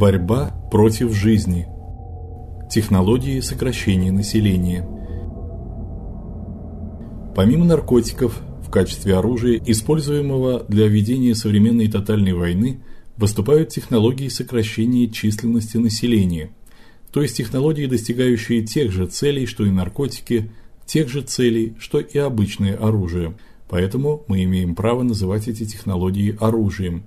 Борьба против жизни. Технологии сокращения населения. Помимо наркотиков, в качестве оружия, используемого для ведения современной тотальной войны, выступают технологии сокращения численности населения, то есть технологии, достигающие тех же целей, что и наркотики, тех же целей, что и обычное оружие. Поэтому мы имеем право называть эти технологии оружием.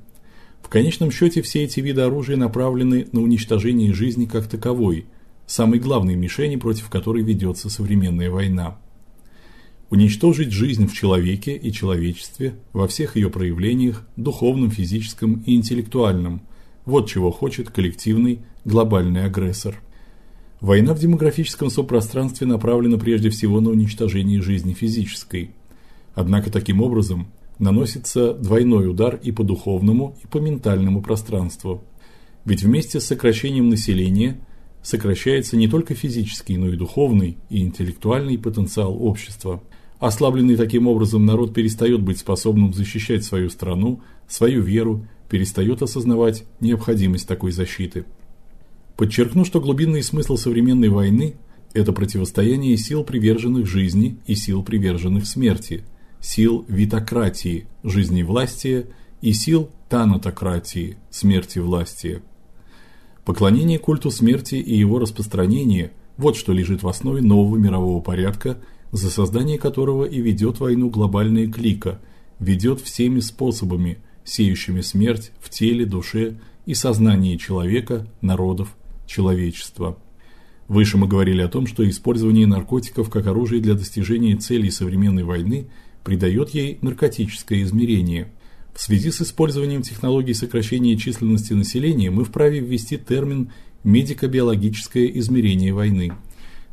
В конечном счете все эти виды оружия направлены на уничтожение жизни как таковой, самой главной мишени, против которой ведется современная война. Уничтожить жизнь в человеке и человечестве во всех ее проявлениях, духовном, физическом и интеллектуальном. Вот чего хочет коллективный глобальный агрессор. Война в демографическом сопространстве направлена прежде всего на уничтожение жизни физической. Однако таким образом наносится двойной удар и по духовному, и по ментальному пространству. Ведь вместе с сокращением населения сокращается не только физический, но и духовный и интеллектуальный потенциал общества. Ослабленный таким образом народ перестает быть способным защищать свою страну, свою веру, перестает осознавать необходимость такой защиты. Подчеркну, что глубинный смысл современной войны это противостояние сил приверженных жизни и сил приверженных смерти, сил витократии, жизни власти и сил танатократии, смерти власти. Поклонение культу смерти и его распространение вот что лежит в основе нового мирового порядка, за создание которого и ведет войну глобальная клика, ведет всеми способами, сеющими смерть в теле, душе и сознании человека, народов, человечества. Выше мы говорили о том, что использование наркотиков как оружия для достижения целей современной войны придает ей наркотическое измерение. В связи с использованием технологий сокращения численности населения мы вправе ввести термин медико-биологическое измерение войны.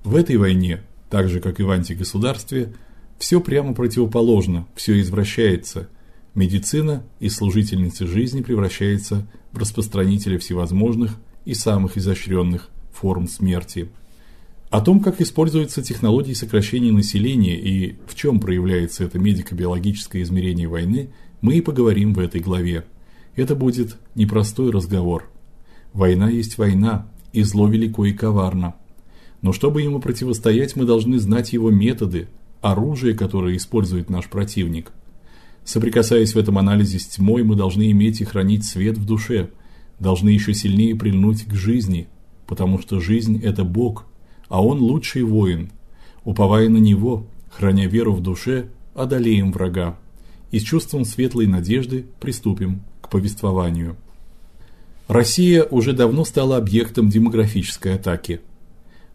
В этой войне, так же как и в антигосударстве, все прямо противоположно, все извращается. Медицина из служительницы жизни превращается в распространителя всевозможных и самых изощренных форм смерти. О том, как используются технологии сокращения населения и в чем проявляется это медико-биологическое измерение войны, мы и поговорим в этой главе. Это будет непростой разговор. Война есть война, и зло велико и коварно. Но чтобы ему противостоять, мы должны знать его методы, оружие, которое использует наш противник. Соприкасаясь в этом анализе с тьмой, мы должны иметь и хранить свет в душе, должны еще сильнее прильнуть к жизни, потому что жизнь это Бог, а он лучший воин. Уповая на него, храня веру в душе, одолеем врага и с чувством светлой надежды приступим к повествованию. Россия уже давно стала объектом демографической атаки.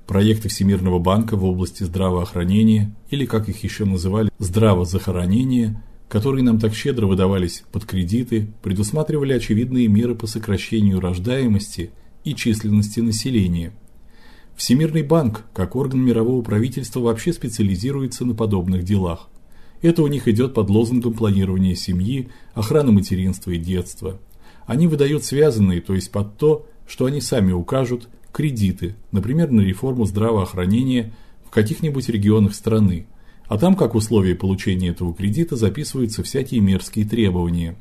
Проекты Всемирного банка в области здравоохранения или как их еще называли, здравозахоронения, которые нам так щедро выдавались под кредиты, предусматривали очевидные меры по сокращению рождаемости и численности населения – Всемирный банк, как орган мирового правительства, вообще специализируется на подобных делах. Это у них идет под лозунгом планирования семьи, охраны материнства и детства. Они выдают связанные, то есть под то, что они сами укажут, кредиты, например, на реформу здравоохранения в каких-нибудь регионах страны. А там как условие получения этого кредита записываются всякие мерзкие требования.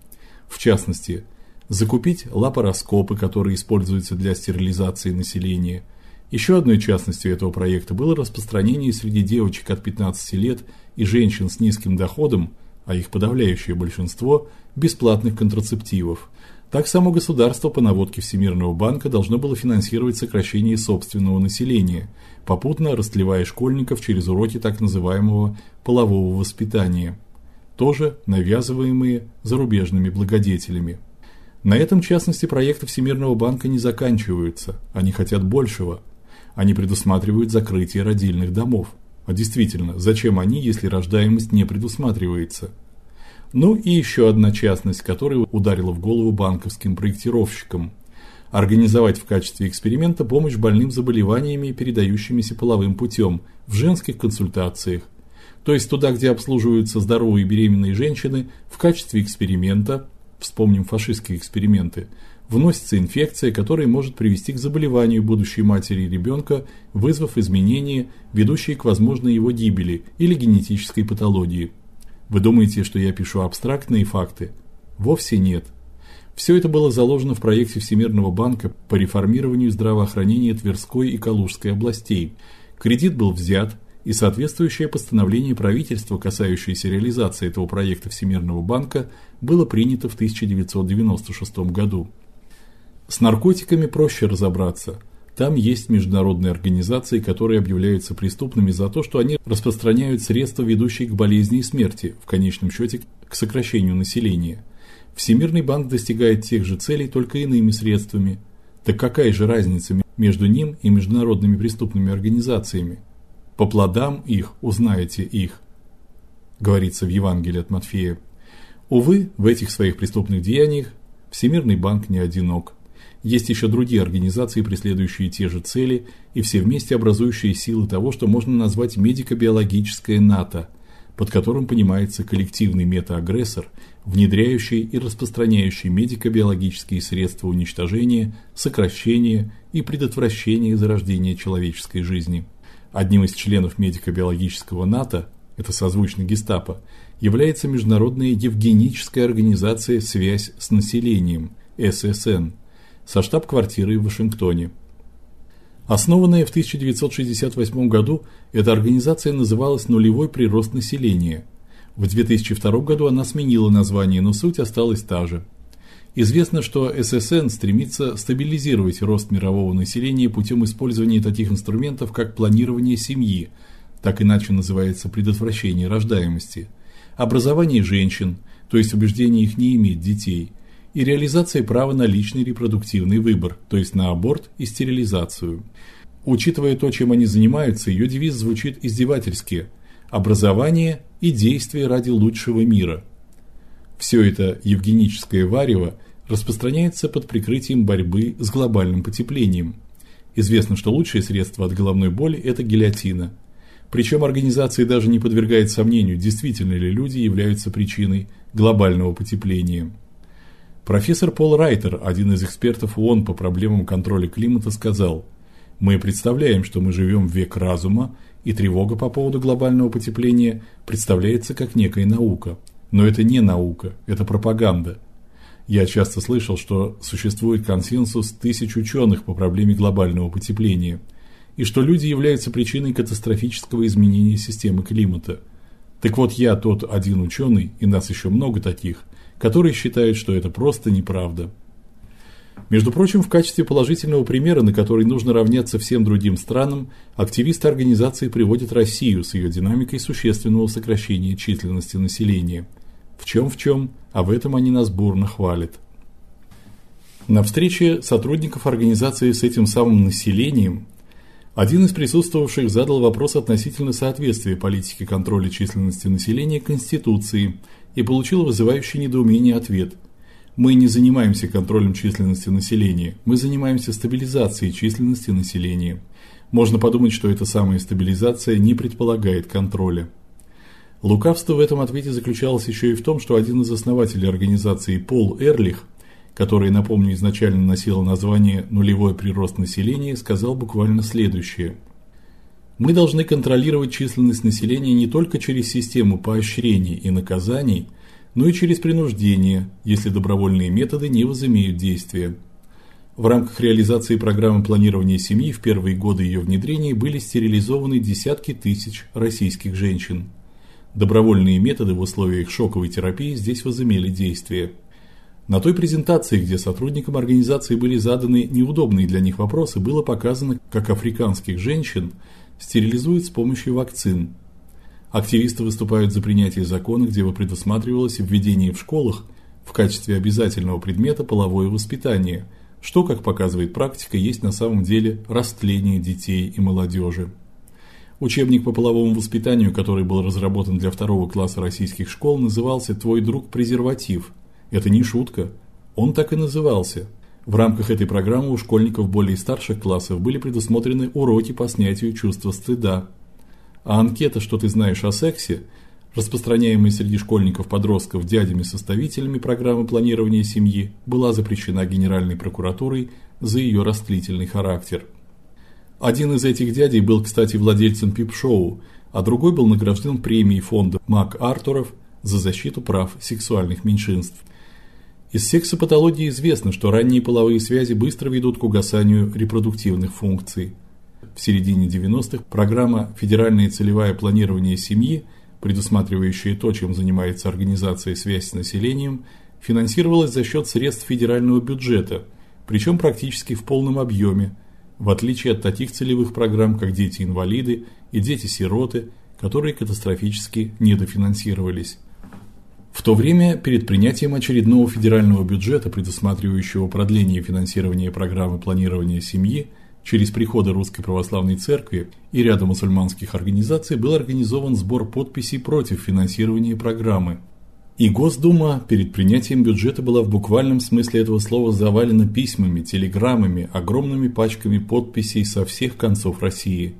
В частности, закупить лапароскопы, которые используются для стерилизации населения – еще одной частностью этого проекта было распространение среди девочек от 15 лет и женщин с низким доходом, а их подавляющее большинство бесплатных контрацептивов. Так само государство по наводке Всемирного банка должно было финансировать сокращение собственного населения, попутно растлевая школьников через уроки так называемого полового воспитания, тоже навязываемые зарубежными благодетелями. На этом частности проекты Всемирного банка не заканчиваются. Они хотят большего. Они предусматривают закрытие родильных домов. А действительно, зачем они, если рождаемость не предусматривается? Ну и еще одна частность, которая ударила в голову банковским проектировщикам организовать в качестве эксперимента помощь больным заболеваниями, передающимися половым путем, в женских консультациях. То есть туда, где обслуживаются здоровые беременные женщины, в качестве эксперимента, вспомним фашистские эксперименты, вносится инфекция, которая может привести к заболеванию будущей матери и ребенка, вызвав изменения, ведущие к возможной его гибели или генетической патологии. Вы думаете, что я пишу абстрактные факты? Вовсе нет. Все это было заложено в проекте Всемирного банка по реформированию здравоохранения Тверской и Калужской областей. Кредит был взят, и соответствующее постановление правительства, касающееся реализации этого проекта Всемирного банка, было принято в 1996 году. С наркотиками проще разобраться. Там есть международные организации, которые объявляются преступными за то, что они распространяют средства, ведущие к болезни и смерти, в конечном счете к сокращению населения. Всемирный банк достигает тех же целей только иными средствами. Так какая же разница между ним и международными преступными организациями? По плодам их узнаете их, говорится в Евангелии от Матфея. Увы, в этих своих преступных деяниях Всемирный банк не одинок. Есть еще другие организации, преследующие те же цели, и все вместе образующие силы того, что можно назвать медико-биологическое НАТО, под которым понимается коллективный метаагрессор, внедряющий и распространяющий медико-биологические средства уничтожения, сокращения и предотвращения зарождения человеческой жизни. Одним из членов медико-биологического НАТО, это созвучно Гестапо, является международная евгеническая организация Связь с населением ССН со штаб-квартирой в Вашингтоне. Основанная в 1968 году, эта организация называлась Нулевой прирост населения. В 2002 году она сменила название, но суть осталась та же. Известно, что ССН стремится стабилизировать рост мирового населения путем использования таких инструментов, как планирование семьи, так иначе называется предотвращение рождаемости, образование женщин, то есть убеждение их не иметь детей, и реализация права на личный репродуктивный выбор, то есть на аборт и стерилизацию. Учитывая то, чем они занимаются, ее девиз звучит издевательски: образование и действие ради лучшего мира. Все это евгеническое варево распространяется под прикрытием борьбы с глобальным потеплением. Известно, что лучшее средство от головной боли это гильотина. Причем организация даже не подвергает сомнению, действительно ли люди являются причиной глобального потепления. Профессор Пол Райтер, один из экспертов ООН по проблемам контроля климата, сказал: "Мы представляем, что мы живем в век разума, и тревога по поводу глобального потепления представляется как некая наука. Но это не наука, это пропаганда. Я часто слышал, что существует консенсус тысяч ученых по проблеме глобального потепления, и что люди являются причиной катастрофического изменения системы климата. Так вот, я тот один ученый, и нас еще много таких, которые считают, что это просто неправда. Между прочим, в качестве положительного примера, на который нужно равняться всем другим странам, активисты организации приводят Россию с ее динамикой существенного сокращения численности населения – в чем в чем, а в этом они нас бурно хвалят. На встрече сотрудников организации с этим самым населением один из присутствовавших задал вопрос относительно соответствия политики контроля численности населения Конституции и получил вызывающий недоумение ответ. Мы не занимаемся контролем численности населения, мы занимаемся стабилизацией численности населения. Можно подумать, что эта самая стабилизация не предполагает контроля. Лукавство в этом ответе заключалось еще и в том, что один из основателей организации Пол Эрлих, который, напомню, изначально носил название Нулевой прирост населения, сказал буквально следующее: Мы должны контролировать численность населения не только через систему поощрений и наказаний, но и через принуждение, если добровольные методы не возымеют действия. В рамках реализации программы планирования семьи в первые годы ее внедрения были стерилизованы десятки тысяч российских женщин. Добровольные методы в условиях шоковой терапии здесь возымели действие. На той презентации, где сотрудникам организации были заданы неудобные для них вопросы, было показано, как африканских женщин стерилизуют с помощью вакцин. Активисты выступают за принятие закона, где бы предусматривалось введение в школах в качестве обязательного предмета половое воспитание, что, как показывает практика, есть на самом деле растление детей и молодежи. Учебник по половому воспитанию, который был разработан для второго класса российских школ, назывался Твой друг презерватив. Это не шутка. Он так и назывался. В рамках этой программы у школьников более старших классов были предусмотрены уроки по снятию чувства стыда. А анкета «Что ты знаешь о сексе», распространяемая среди школьников-подростков дядями-составителями программы планирования семьи, была запрещена Генеральной прокуратурой за ее растлительный характер. Один из этих дядей был, кстати, владельцем пип-шоу, а другой был награжден премией фонда МакАртуров за защиту прав сексуальных меньшинств. Из сексопатологии известно, что ранние половые связи быстро ведут к угасанию репродуктивных функций. В середине 90-х программа Федеральное целевое планирование семьи, предусматривающая то, чем занимается организация связь с населением, финансировалась за счет средств федерального бюджета, причем практически в полном объеме, в отличие от таких целевых программ, как дети-инвалиды и дети-сироты, которые катастрофически недофинансировались. В то время перед принятием очередного федерального бюджета, предусматривающего продление финансирования программы планирования семьи, через приходы Русской православной церкви и ряда мусульманских организаций был организован сбор подписей против финансирования программы. И Госдума перед принятием бюджета была в буквальном смысле этого слова завалена письмами, телеграммами, огромными пачками подписей со всех концов России.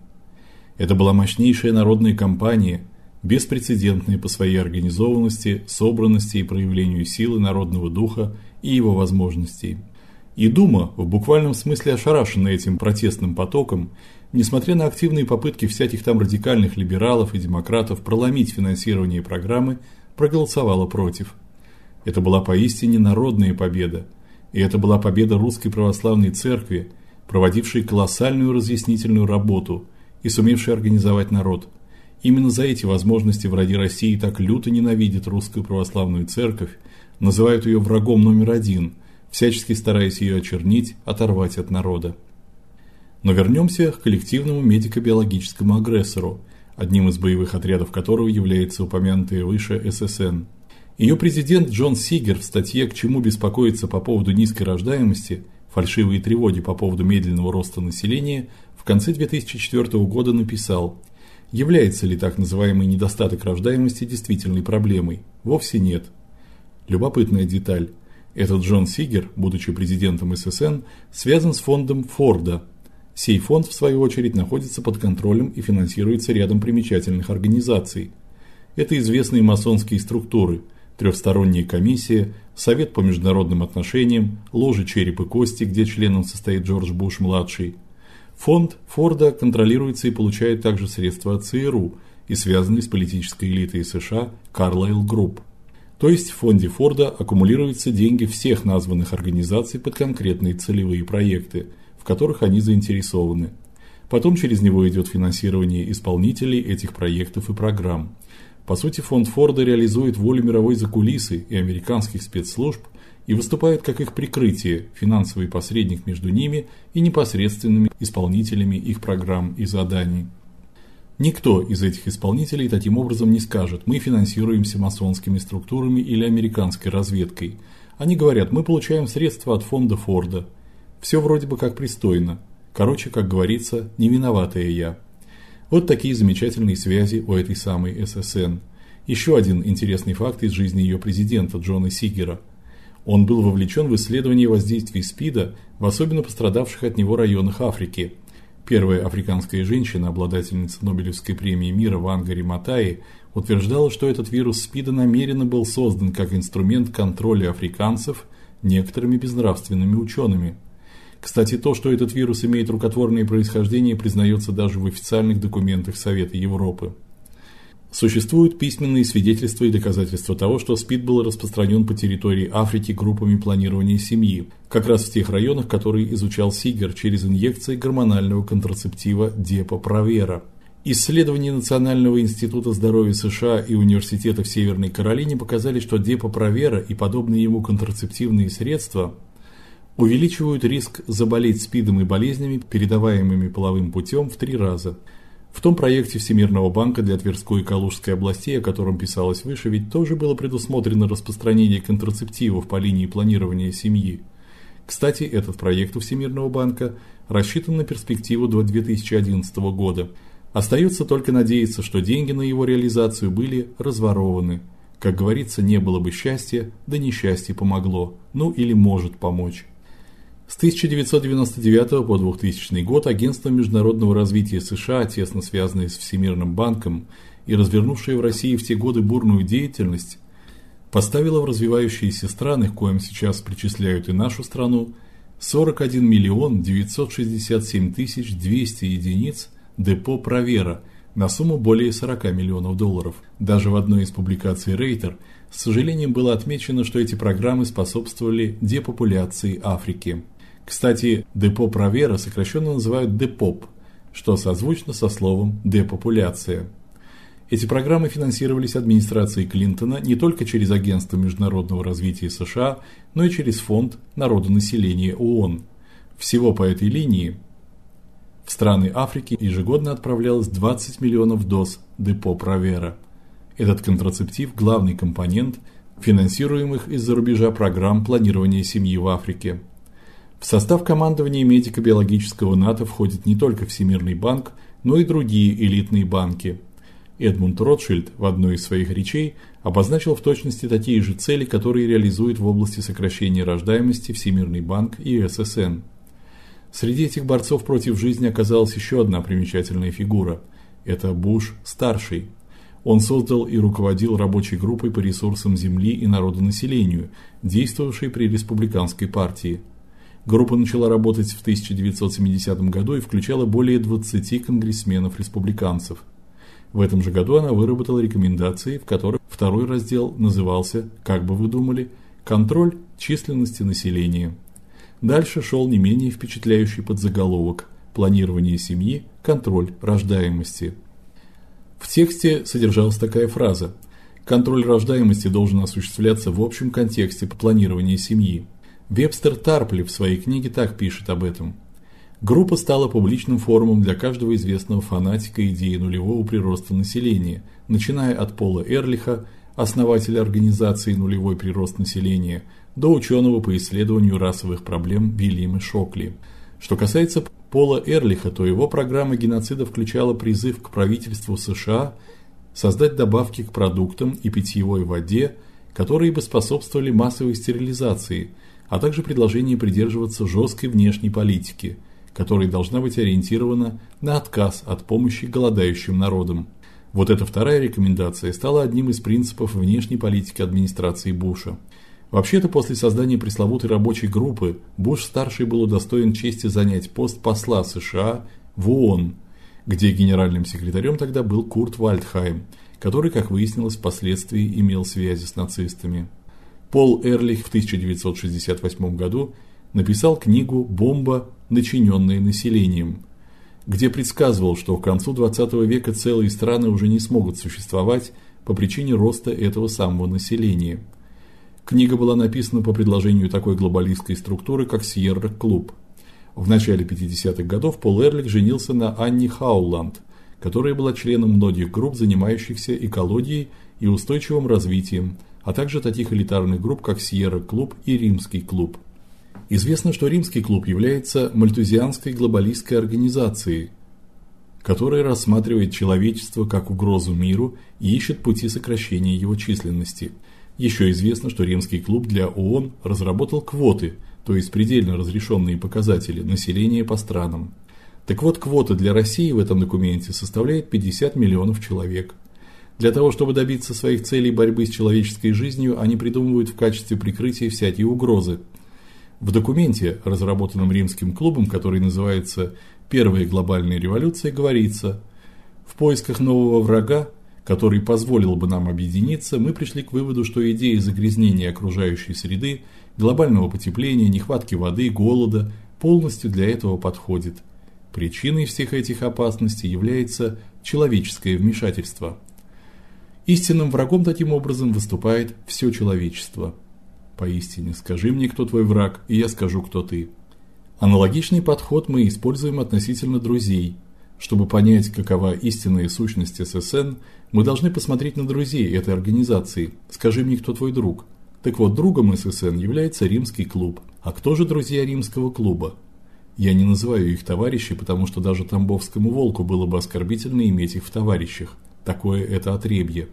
Это была мощнейшая народная кампания, беспрецедентная по своей организованности, собранности и проявлению силы народного духа и его возможностей. И Дума, в буквальном смысле ошарашенная этим протестным потоком, несмотря на активные попытки всяких там радикальных либералов и демократов проломить финансирование программы, проголосовала против. Это была поистине народная победа, и это была победа русской православной церкви, проводившей колоссальную разъяснительную работу и сумевшей организовать народ. Именно за эти возможности враги России так люто ненавидят русскую православную церковь, называют ее врагом номер один, всячески стараясь ее очернить, оторвать от народа. Но вернемся к коллективному медико-биологическому агрессору, одним из боевых отрядов которого является упомянутая выше ССН. Ее президент Джон Сигер в статье К чему беспокоиться по поводу низкой рождаемости, фальшивые тревоги по поводу медленного роста населения в конце 2004 года написал: Является ли так называемый недостаток рождаемости действительной проблемой? Вовсе нет. Любопытная деталь. Этот Джон Сигер, будучи президентом ССН, связан с фондом Форда, Сей фонд в свою очередь находится под контролем и финансируется рядом примечательных организаций. Это известные масонские структуры: трехсторонняя комиссия, Совет по международным отношениям, ложа череп и кости, где членом состоит Джордж Буш младший. Фонд Форда контролируется и получает также средства от ЦРУ и связанный с политической элитой США Carlyle Group. То есть в фонде Форда аккумулируются деньги всех названных организаций под конкретные целевые проекты – в которых они заинтересованы. Потом через него идет финансирование исполнителей этих проектов и программ. По сути, фонд Форда реализует волю мировой закулисы и американских спецслужб и выступает как их прикрытие, финансовый посредник между ними и непосредственными исполнителями их программ и заданий. Никто из этих исполнителей таким образом не скажет: "Мы финансируемся масонскими структурами или американской разведкой". Они говорят: "Мы получаем средства от фонда Форда". Все вроде бы как пристойно. Короче, как говорится, не виноватая я. Вот такие замечательные связи у этой самой ССН. Еще один интересный факт из жизни ее президента Джона Сигера. Он был вовлечен в исследование воздействия СПИДа в особенно пострадавших от него районах Африки. Первая африканская женщина, обладательница Нобелевской премии мира Вангари Матаи, утверждала, что этот вирус СПИДа намеренно был создан как инструмент контроля африканцев некоторыми безнравственными учеными. Кстати, то, что этот вирус имеет рукотворное происхождение, признается даже в официальных документах Совета Европы. Существуют письменные свидетельства и доказательства того, что СПИД был распространен по территории Африки группами планирования семьи, как раз в тех районах, которые изучал Сигер через инъекции гормонального контрацептива Депо-Провера. Исследования Национального института здоровья США и университета в Северной Каролине показали, что Депо-Провера и подобные ему контрацептивные средства увеличивают риск заболеть СПИДом и болезнями, передаваемыми половым путем, в три раза. В том проекте Всемирного банка для Тверской и Калужской областей, о котором писалось выше, ведь тоже было предусмотрено распространение контрацептивов по линии планирования семьи. Кстати, этот проект у Всемирного банка рассчитан на перспективу до 2011 года. Остается только надеяться, что деньги на его реализацию были разворованы. Как говорится, не было бы счастья, да несчастье помогло. Ну или может помочь. С 1999 по 2000 год Агентство международного развития США, тесно связанное с Всемирным банком и развернувшее в России в те годы бурную деятельность, поставило в развивающиеся страны, к коим сейчас причисляют и нашу страну, 41 миллион 967 тысяч 200 единиц депо Провера на сумму более 40 миллионов долларов. Даже в одной из публикаций Рейтер с сожалением было отмечено, что эти программы способствовали депопуляции Африки. Кстати, депо Провера сокращенно называют депоп, что созвучно со словом депопуляция. Эти программы финансировались администрацией Клинтона не только через Агентство международного развития США, но и через Фонд народонаселения ООН. Всего по этой линии в страны Африки ежегодно отправлялось 20 миллионов доз депо Провера. Этот контрацептив главный компонент финансируемых из-за рубежа программ планирования семьи в Африке. В состав командования медико-биологического НАТО входит не только Всемирный банк, но и другие элитные банки. Эдмунд Ротшильд в одной из своих речей обозначил в точности такие же цели, которые реализует в области сокращения рождаемости Всемирный банк и ССН. Среди этих борцов против жизни оказалась еще одна примечательная фигура это Буш старший. Он создал и руководил рабочей группой по ресурсам земли и народонаселению, действовавшей при республиканской партии. Группа начала работать в 1970 году и включала более 20 конгрессменов-республиканцев. В этом же году она выработала рекомендации, в которых второй раздел назывался, как бы вы думали, контроль численности населения. Дальше шел не менее впечатляющий подзаголовок: планирование семьи, контроль рождаемости. В тексте содержалась такая фраза: контроль рождаемости должен осуществляться в общем контексте планирования семьи. Вебстер Тарпли в своей книге так пишет об этом. Группа стала публичным форумом для каждого известного фанатика идеи нулевого прироста населения, начиная от Пола Эрлиха, основателя организации Нулевой прирост населения, до ученого по исследованию расовых проблем Вильяма Шокли. Что касается Пола Эрлиха, то его программа геноцида включала призыв к правительству США создать добавки к продуктам и питьевой воде, которые бы способствовали массовой стерилизации – а также предложение придерживаться жесткой внешней политики, которая должна быть ориентирована на отказ от помощи голодающим народам. Вот эта вторая рекомендация стала одним из принципов внешней политики администрации Буша. Вообще-то после создания пресловутой рабочей группы Буш-старший был удостоен чести занять пост посла США в ООН, где генеральным секретарем тогда был Курт Вальдхайм, который, как выяснилось, впоследствии имел связи с нацистами. Пол Эрлих в 1968 году написал книгу Бомба, начиненная населением, где предсказывал, что к концу 20 века целые страны уже не смогут существовать по причине роста этого самого населения. Книга была написана по предложению такой глобалистской структуры, как Sierra Club. В начале 50-х годов Пол Эрлих женился на Анне Хауланд, которая была членом многих групп, занимающихся экологией и устойчивым развитием, а также таких элитарных групп, как Сьерра Клуб и Римский клуб. Известно, что Римский клуб является мальтузианской глобалистской организацией, которая рассматривает человечество как угрозу миру и ищет пути сокращения его численности. Еще известно, что Римский клуб для ООН разработал квоты, то есть предельно разрешенные показатели населения по странам. Так вот, квота для России в этом документе составляет 50 миллионов человек. Для того, чтобы добиться своих целей борьбы с человеческой жизнью, они придумывают в качестве прикрытия всякие угрозы. В документе, разработанном римским клубом, который называется Первая глобальная революция, говорится: в поисках нового врага, который позволил бы нам объединиться, мы пришли к выводу, что идея загрязнения окружающей среды, глобального потепления, нехватки воды, голода полностью для этого подходит. Причиной всех этих опасностей является человеческое вмешательство. Истинным врагом таким образом выступает все человечество. Поистине, скажи мне, кто твой враг, и я скажу, кто ты. Аналогичный подход мы используем относительно друзей. Чтобы понять, какова истинная сущность ССН, мы должны посмотреть на друзей этой организации. Скажи мне, кто твой друг? Так вот, другом ССН является Римский клуб. А кто же друзья Римского клуба? Я не называю их товарищи, потому что даже Тамбовскому волку было бы оскорбительно иметь их в товарищах. Такое это отребье.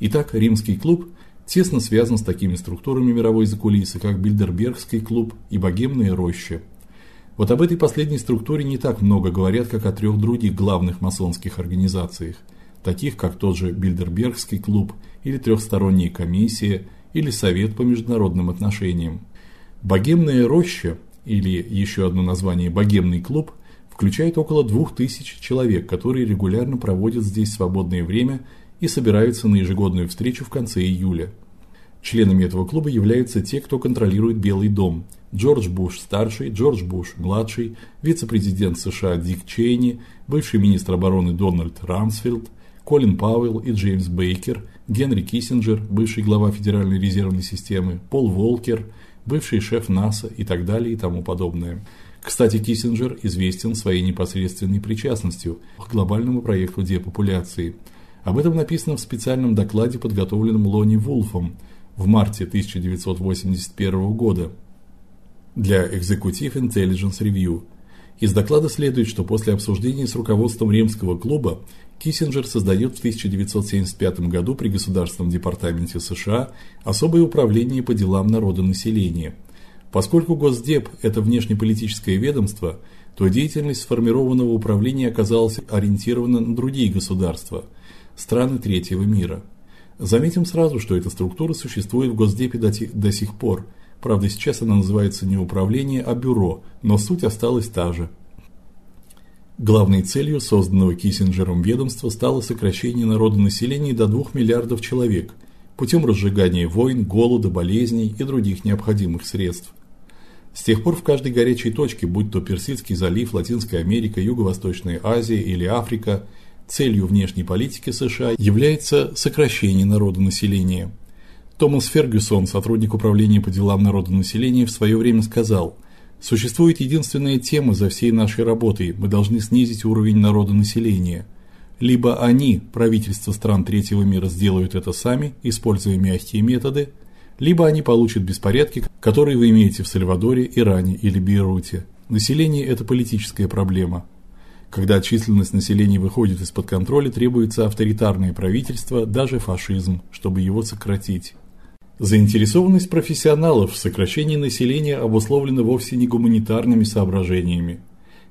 Итак, римский клуб тесно связан с такими структурами мировой закулисы, как Бильдербергский клуб и Богемная роща. Вот об этой последней структуре не так много говорят, как о трех других главных масонских организациях, таких как тот же Бильдербергский клуб или трехсторонняя комиссия или Совет по международным отношениям. Богемная роща или еще одно название Богемный клуб включает около 2000 человек, которые регулярно проводят здесь свободное время и собираются на ежегодную встречу в конце июля. Членами этого клуба являются те, кто контролирует Белый дом: Джордж Буш старший, Джордж Буш младший, вице-президент США Дик Чейни, бывший министр обороны Дональд Рамсфилд, Колин Пауэлл и Джеймс Бейкер, Генри Киссинджер, бывший глава Федеральной резервной системы, Пол Волкер, бывший шеф НАСА и так далее и тому подобное. Кстати, Киссинджер известен своей непосредственной причастностью к глобальному проекту депопуляции. Об этом написано в специальном докладе, подготовленном Лони Вулфом в марте 1981 года для Executive Intelligence Review. Из доклада следует, что после обсуждения с руководством Римского клуба Киссинджер создает в 1975 году при Государственном департаменте США особое управление по делам народонаселения – Поскольку Госдеп это внешнеполитическое ведомство, то деятельность сформированного управления оказалась ориентирована на другие государства, страны третьего мира. Заметим сразу, что эта структура существует в Госдепе до, до сих пор. Правда, сейчас она называется не управление, а бюро, но суть осталась та же. Главной целью созданного Киссинджером ведомства стало сокращение народонаселения до 2 миллиардов человек путем разжигания войн, голода, болезней и других необходимых средств. С тех пор в каждой горячей точке, будь то Персидский залив, Латинская Америка, Юго-Восточная Азия или Африка, целью внешней политики США является сокращение народонаселения. Томас Фергюсон, сотрудник управления по делам народонаселения, в свое время сказал: "Существует единственная тема за всей нашей работой: мы должны снизить уровень народонаселения. Либо они, правительства стран третьего мира, сделают это сами, используя мягкие методы, либо они получат беспорядки, которые вы имеете в Сальвадоре, Иране или Бейруте. Население это политическая проблема. Когда численность населения выходит из-под контроля, требуется авторитарное правительство, даже фашизм, чтобы его сократить. Заинтересованность профессионалов в сокращении населения обусловлена вовсе не гуманитарными соображениями.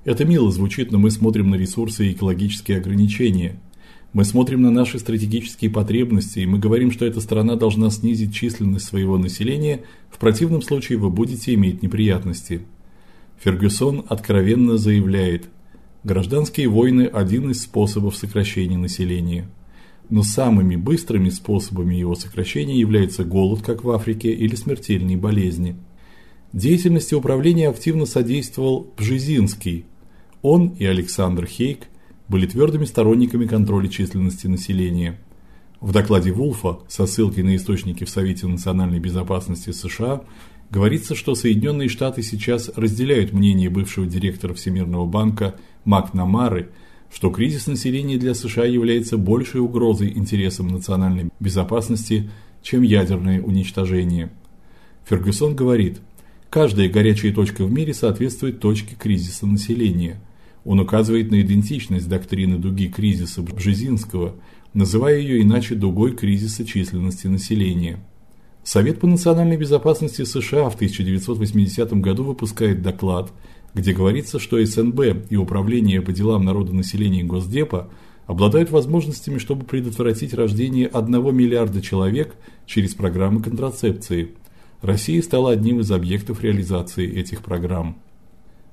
Это мило звучит, но мы смотрим на ресурсы и экологические ограничения. Мы смотрим на наши стратегические потребности, и мы говорим, что эта страна должна снизить численность своего населения, в противном случае вы будете иметь неприятности. Фергюсон откровенно заявляет: гражданские войны один из способов сокращения населения. Но самыми быстрыми способами его сокращения является голод, как в Африке, или смертельные болезни. Деятельности управления активно содействовал Бжезинский. Он и Александр Хейк были твердыми сторонниками контроля численности населения. В докладе Вулфа со ссылкой на источники в Совете национальной безопасности США говорится, что Соединенные Штаты сейчас разделяют мнение бывшего директора Всемирного банка Макнамары, что кризис населения для США является большей угрозой интересам национальной безопасности, чем ядерное уничтожение. Фергюсон говорит: "Каждая горячая точка в мире соответствует точке кризиса населения. Он указывает на идентичность доктрины дуги кризиса Бжезинского, называя ее иначе дугой кризиса численности населения. Совет по национальной безопасности США в 1980 году выпускает доклад, где говорится, что СНБ и Управление по делам народонаселения Госдепа обладают возможностями, чтобы предотвратить рождение 1 миллиарда человек через программы контрацепции. Россия стала одним из объектов реализации этих программ.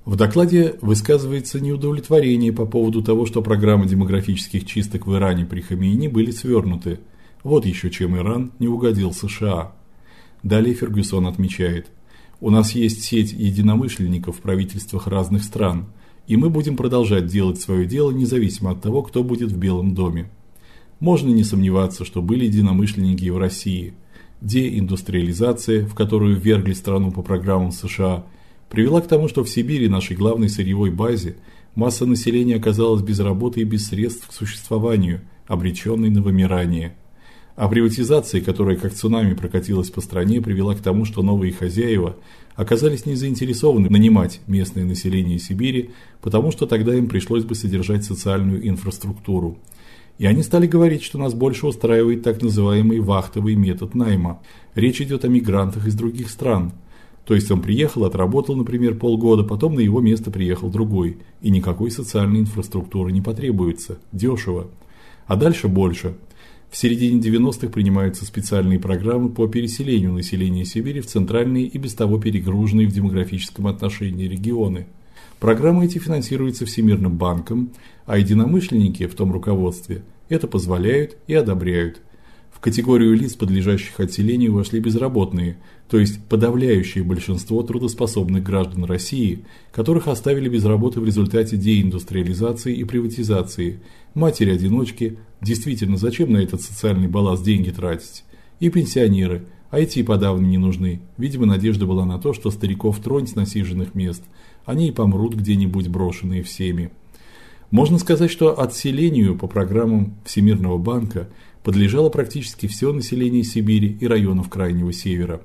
В докладе высказывается неудовлетворение по поводу того, что программы демографических чисток в Иране при Хамейни были свернуты. Вот еще чем Иран не угодил США. Далее Фергюсон отмечает: "У нас есть сеть единомышленников в правительствах разных стран, и мы будем продолжать делать свое дело независимо от того, кто будет в Белом доме. Можно не сомневаться, что были единомышленники и в России. Деиндустриализация, в которую ввергли страну по программам США, привела к тому, что в Сибири, нашей главной сырьевой базе, масса населения оказалась без работы и без средств к существованию, обреченной на вымирание. А приватизация, которая как цунами прокатилась по стране, привела к тому, что новые хозяева оказались не заинтересованы нанимать местное население Сибири, потому что тогда им пришлось бы содержать социальную инфраструктуру. И они стали говорить, что нас больше устраивает так называемый вахтовый метод найма. Речь идет о мигрантах из других стран. То есть он приехал, отработал, например, полгода, потом на его место приехал другой, и никакой социальной инфраструктуры не потребуется. Дешево. А дальше больше. В середине 90-х принимаются специальные программы по переселению населения Сибири в центральные и без того перегруженные в демографическом отношении регионы. Программы эти финансируются Всемирным банком, а единомышленники в том руководстве это позволяют и одобряют. Категорию лиц, подлежащих отселению, вошли безработные, то есть подавляющее большинство трудоспособных граждан России, которых оставили без работы в результате деиндустриализации и приватизации, матери-одиночки, действительно, зачем на этот социальный балласт деньги тратить, и пенсионеры, а эти и подавно не нужны. Видимо, надежда была на то, что стариков тронь с насиженных мест, они и помрут где-нибудь брошенные всеми. Можно сказать, что отселению по программам Всемирного банка подлежало практически все население Сибири и районов крайнего севера.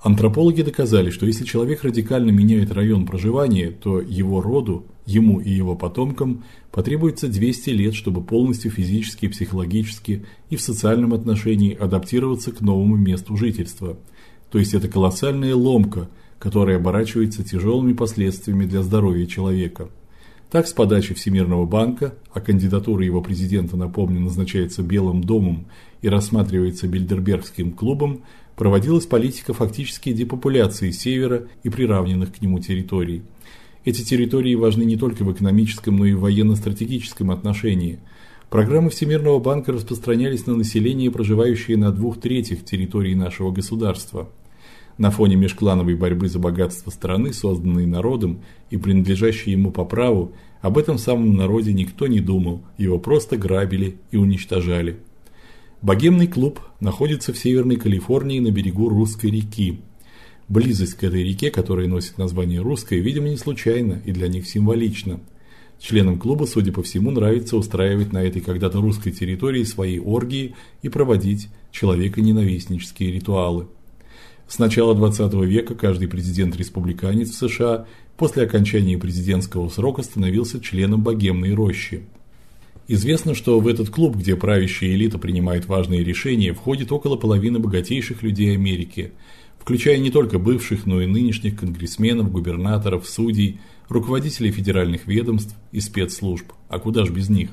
Антропологи доказали, что если человек радикально меняет район проживания, то его роду, ему и его потомкам потребуется 200 лет, чтобы полностью физически, психологически и в социальном отношении адаптироваться к новому месту жительства. То есть это колоссальная ломка, которая оборачивается тяжелыми последствиями для здоровья человека. Так, с подачи Всемирного банка, а кандидатура его президента, напомню, назначается Белым домом и рассматривается Бильдербергским клубом, проводилась политика фактической депопуляции севера и приравненных к нему территорий. Эти территории важны не только в экономическом, но и в военно-стратегическом отношении. Программы Всемирного банка распространялись на население, проживающее на двух третьих территории нашего государства – на фоне межклановой борьбы за богатство страны, созданной народом и принадлежащей ему по праву, об этом самом народе никто не думал, его просто грабили и уничтожали. Богемный клуб находится в Северной Калифорнии на берегу Русской реки. Близость к этой реке, которая носит название Русская, видимо, не случайна и для них символична. Членам клуба, судя по всему, нравится устраивать на этой когда-то русской территории свои оргии и проводить человеконенавистнические ритуалы. С начала 20 века каждый президент-республиканец в США после окончания президентского срока становился членом богемной рощи. Известно, что в этот клуб, где правящая элита принимает важные решения, входит около половины богатейших людей Америки, включая не только бывших, но и нынешних конгрессменов, губернаторов, судей, руководителей федеральных ведомств и спецслужб. А куда ж без них?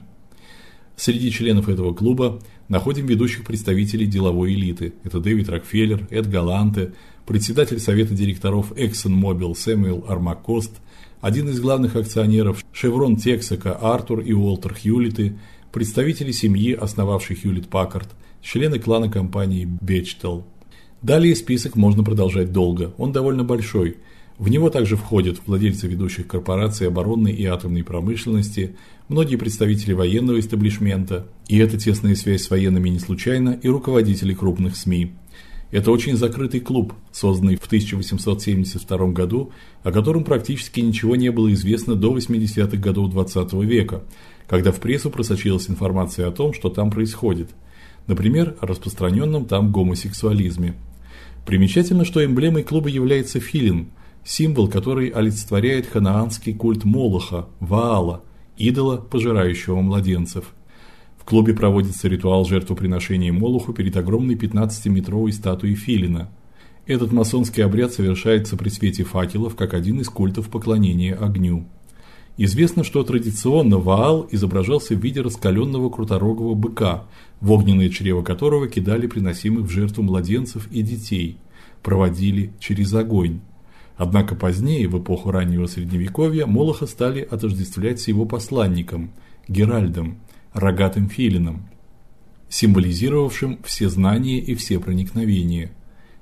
Среди членов этого клуба находим ведущих представителей деловой элиты. Это Дэвид Рокфеллер, Эд Галанте, председатель совета директоров ExxonMobil Сэмюэл Армакост, один из главных акционеров Chevron Texaco Артур и Уолтер Хьюлиты, представители семьи, основавшей Хьюлит Паккард, члены клана компании Bechtel. Далее список можно продолжать долго. Он довольно большой. В него также входят владельцы ведущих корпораций оборонной и атомной промышленности, многие представители военного истеблишмента, и эта тесная связь с военными не случайна, и руководители крупных СМИ. Это очень закрытый клуб, созданный в 1872 году, о котором практически ничего не было известно до 80-х годов XX -го века, когда в прессу просочилась информация о том, что там происходит. Например, о распространенном там гомосексуализме. Примечательно, что эмблемой клуба является филин, символ, который олицетворяет ханаанский культ Молоха, Ваала – идола, пожирающего младенцев. В клубе проводится ритуал жертвоприношения Молоху перед огромной 15-метровой статуей Филина. Этот масонский обряд совершается при свете факелов, как один из культов поклонения огню. Известно, что традиционно Ваал изображался в виде раскаленного круторогого быка, в огненное чрево которого кидали приносимых в жертву младенцев и детей, проводили через огонь. Однако позднее, в эпоху раннего средневековья, Молоха стали отождествлять с его посланником Геральдом, рогатым филином, символизировавшим все знания и все проникновения.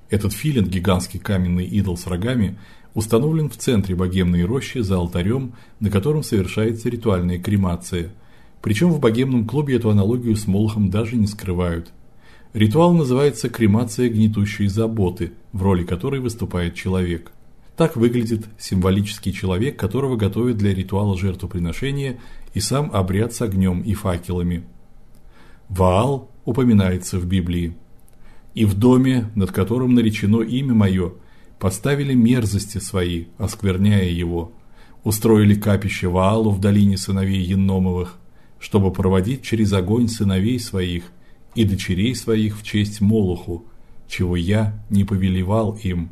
Этот филин, гигантский каменный идол с рогами, установлен в центре богемной рощи за алтарем, на котором совершается ритуальная кремация. Причем в богемном клубе эту аналогию с Молохом даже не скрывают. Ритуал называется кремация гнетущей заботы, в роли которой выступает человек. Так выглядит символический человек, которого готовят для ритуала жертвоприношения и сам обряд с огнем и факелами. Ваал упоминается в Библии. И в доме, над которым наречено имя мое, поставили мерзости свои, оскверняя его. Устроили капище Ваалу в долине сыновей Енномовых, чтобы проводить через огонь сыновей своих и дочерей своих в честь Молоху, чего я не повелевал им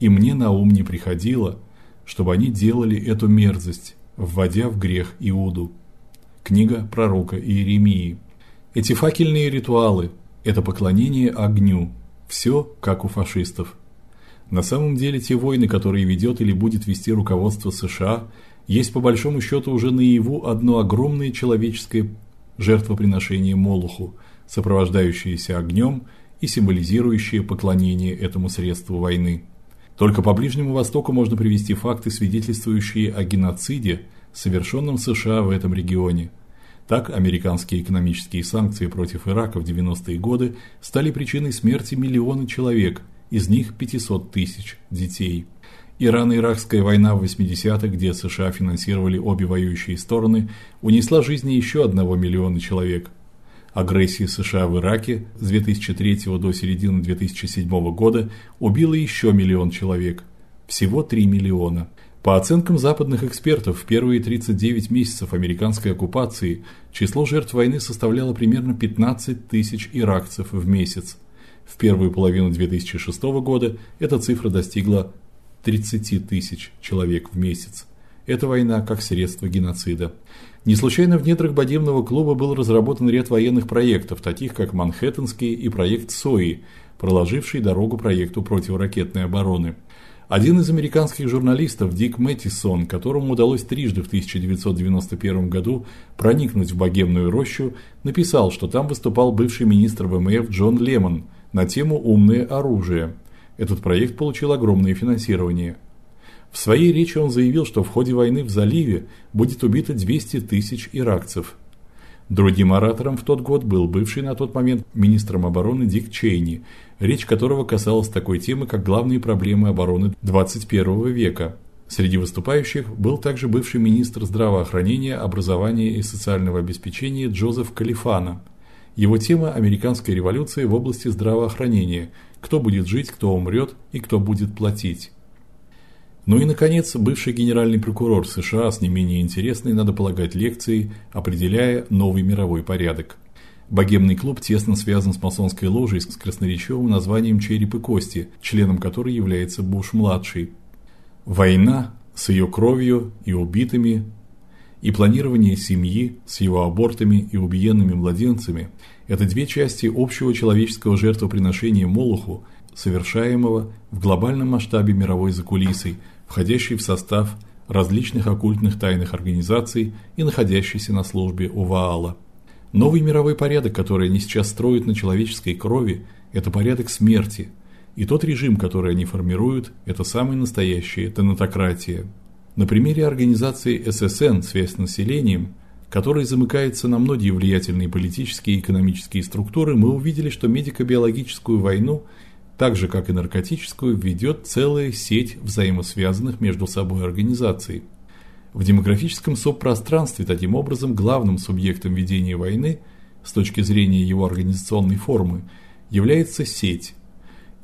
и мне на ум не приходило, чтобы они делали эту мерзость, вводя в грех Иуду. Книга пророка Иеремии. Эти факельные ритуалы это поклонение огню. все как у фашистов. На самом деле те войны, которые ведет или будет вести руководство США, есть по большому счету уже наяву одно огромное человеческое жертвоприношение Молоху, сопровождающееся огнем и символизирующее поклонение этому средству войны. Только по Ближнему Востоку можно привести факты, свидетельствующие о геноциде, совершенном США в этом регионе. Так, американские экономические санкции против Ирака в 90-е годы стали причиной смерти миллиона человек, из них 500 тысяч детей. Ирано-Иракская война в 80-х, где США финансировали обе воюющие стороны, унесла жизни еще одного миллиона человек. Агрессия США в Ираке с 2003 до середины 2007 года убила еще миллион человек. Всего 3 миллиона. По оценкам западных экспертов, в первые 39 месяцев американской оккупации число жертв войны составляло примерно 15 тысяч иракцев в месяц. В первую половину 2006 года эта цифра достигла 30 тысяч человек в месяц. Это война как средство геноцида. Не случайно в недрах бодемного клуба был разработан ряд военных проектов, таких как Манхэттенский и проект СОИ, проложивший дорогу проекту противоракетной обороны. Один из американских журналистов Дик Мэттисон, которому удалось трижды в 1991 году проникнуть в богемную рощу, написал, что там выступал бывший министр ВМФ Джон Лемон на тему умное оружие. Этот проект получил огромное финансирование. В своей речи он заявил, что в ходе войны в заливе будет убито 200 тысяч иракцев. Другим оратором в тот год был бывший на тот момент министром обороны Дик Чейни, речь которого касалась такой темы, как главные проблемы обороны 21 века. Среди выступающих был также бывший министр здравоохранения, образования и социального обеспечения Джозеф Калифана. Его тема американская революция в области здравоохранения, кто будет жить, кто умрет и кто будет платить. Ну и наконец, бывший генеральный прокурор США с не менее интересной, надо полагать, лекцией, определяя новый мировой порядок. Богемный клуб тесно связан с масонской ложей с красноречивым названием Череп и кости, членом которой является Буш-младший. Война с ее кровью и убитыми и планирование семьи с его абортами и убиенными младенцами это две части общего человеческого жертвоприношения Молоху, совершаемого в глобальном масштабе мировой закулисой, входящей в состав различных оккультных тайных организаций и находящейся на службе у Ваала. Новый мировой порядок, который они сейчас строят на человеческой крови это порядок смерти. И тот режим, который они формируют это самая настоящая тенатократия. На примере организации ССН Связь с населением который замыкается на многие влиятельные политические и экономические структуры, мы увидели, что медико-биологическую войну, так же как и наркотическую, ведет целая сеть взаимосвязанных между собой организаций. В демографическом субпространстве таким образом главным субъектом ведения войны с точки зрения его организационной формы является сеть.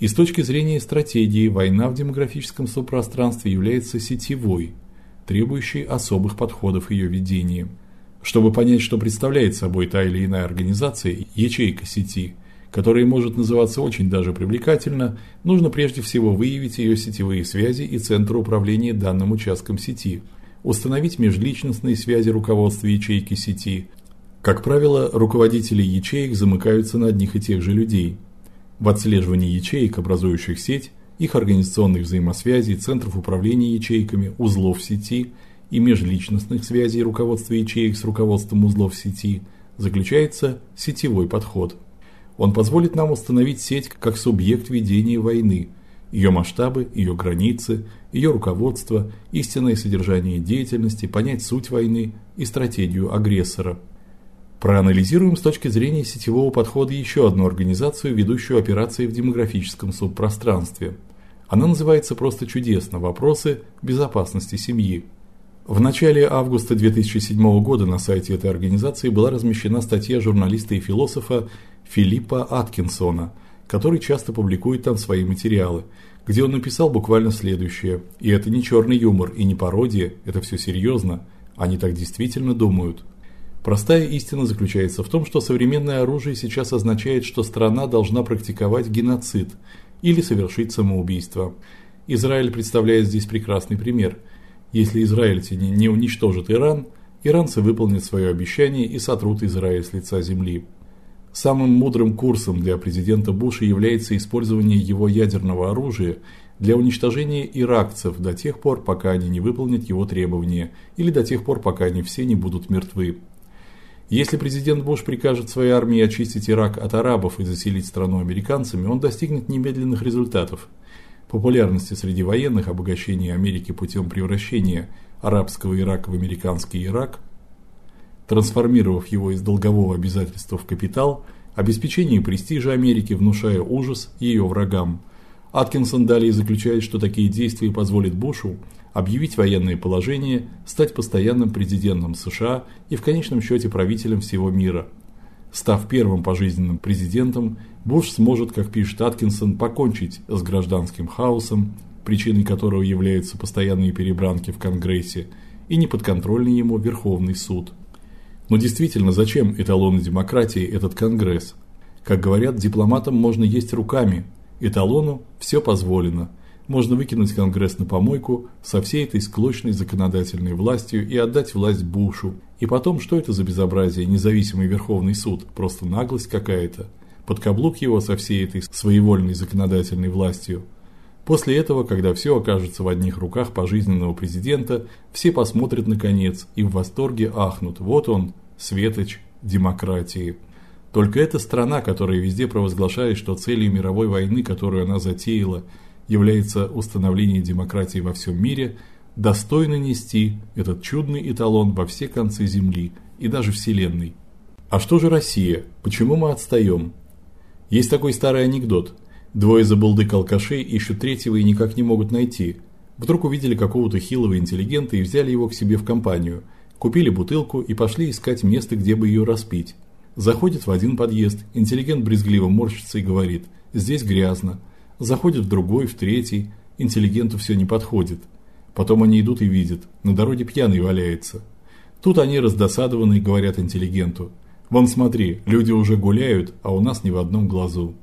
И с точки зрения стратегии война в демографическом субпространстве является сетевой, требующей особых подходов ее ведения. Чтобы понять, что представляет собой та или иная организация, ячейка сети, которая может называться очень даже привлекательно, нужно прежде всего выявить ее сетевые связи и центр управления данным участком сети, установить межличностные связи руководства ячейки сети. Как правило, руководители ячеек замыкаются на одних и тех же людей. В отслеживании ячеек, образующих сеть, их организационных взаимосвязей, центров управления ячейками, узлов сети – и межличностных связей руководства ячеек с руководством узлов сети заключается сетевой подход. Он позволит нам установить сеть как субъект ведения войны, ее масштабы, ее границы, ее руководство, истинное содержание деятельности, понять суть войны и стратегию агрессора. Проанализируем с точки зрения сетевого подхода еще одну организацию, ведущую операции в демографическом субпространстве. Она называется просто чудесно Вопросы безопасности семьи. В начале августа 2007 года на сайте этой организации была размещена статья журналиста и философа Филиппа Аткинсона, который часто публикует там свои материалы, где он написал буквально следующее: "И это не черный юмор и не пародия, это все серьезно. Они так действительно думают". Простая истина заключается в том, что современное оружие сейчас означает, что страна должна практиковать геноцид или совершить самоубийство. Израиль представляет здесь прекрасный пример. Если израильтяне не уничтожат Иран, иранцы выполнят свое обещание и сотрут Израиль с лица земли. Самым мудрым курсом для президента Буша является использование его ядерного оружия для уничтожения иракцев до тех пор, пока они не выполнят его требования, или до тех пор, пока они все не будут мертвы. Если президент Буш прикажет своей армии очистить Ирак от арабов и заселить страну американцами, он достигнет немедленных результатов. Популярности среди военных, обогащения Америки путем превращения арабского Ирака в американский Ирак, трансформировав его из долгового обязательства в капитал, обеспечение престижа Америки, внушая ужас ее врагам. Аткинсон далее заключает, что такие действия позволят Бушу объявить военное положение, стать постоянным президентом США и в конечном счете правителем всего мира. Став первым пожизненным президентом, Буш сможет, как пишет Аткинсон, покончить с гражданским хаосом, причиной которого являются постоянные перебранки в Конгрессе и неподконтрольный ему Верховный суд. Но действительно, зачем эталону демократии этот Конгресс? Как говорят, дипломатам можно есть руками, эталону все позволено – можно выкинуть Конгресс на помойку со всей этой склочной законодательной властью и отдать власть Бушу. И потом, что это за безобразие, независимый Верховный суд, просто наглость какая-то. Под каблук его со всей этой своевольной законодательной властью. После этого, когда все окажется в одних руках пожизненного президента, все посмотрят наконец и в восторге ахнут. Вот он, светоч демократии. Только эта страна, которая везде провозглашает, что целью мировой войны, которую она затеяла, является установление демократии во всем мире, достойно нести этот чудный эталон во все концы земли и даже вселенной. А что же Россия? Почему мы отстаём? Есть такой старый анекдот. Двое забулдык алкашей ищут третьего и никак не могут найти. Вдруг увидели какого-то хилого интеллигента и взяли его к себе в компанию. Купили бутылку и пошли искать место, где бы ее распить. Заходит в один подъезд, интеллигент брезгливо морщится и говорит: "Здесь грязно" заходит в другой, в третий, интеллигенту все не подходит. Потом они идут и видят, на дороге пьяный валяется. Тут они раздосадованные говорят интеллигенту: "Вон смотри, люди уже гуляют, а у нас ни в одном глазу".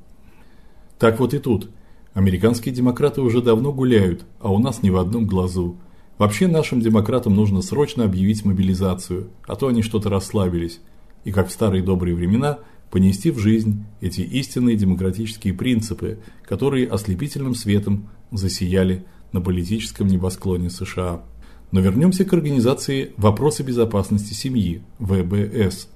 Так вот и тут. Американские демократы уже давно гуляют, а у нас ни в одном глазу. Вообще нашим демократам нужно срочно объявить мобилизацию, а то они что-то расслабились. И как в старые добрые времена понести в жизнь эти истинные демократические принципы, которые ослепительным светом засияли на политическом небосклоне США. Но вернемся к организации Вопросы безопасности семьи ВБС.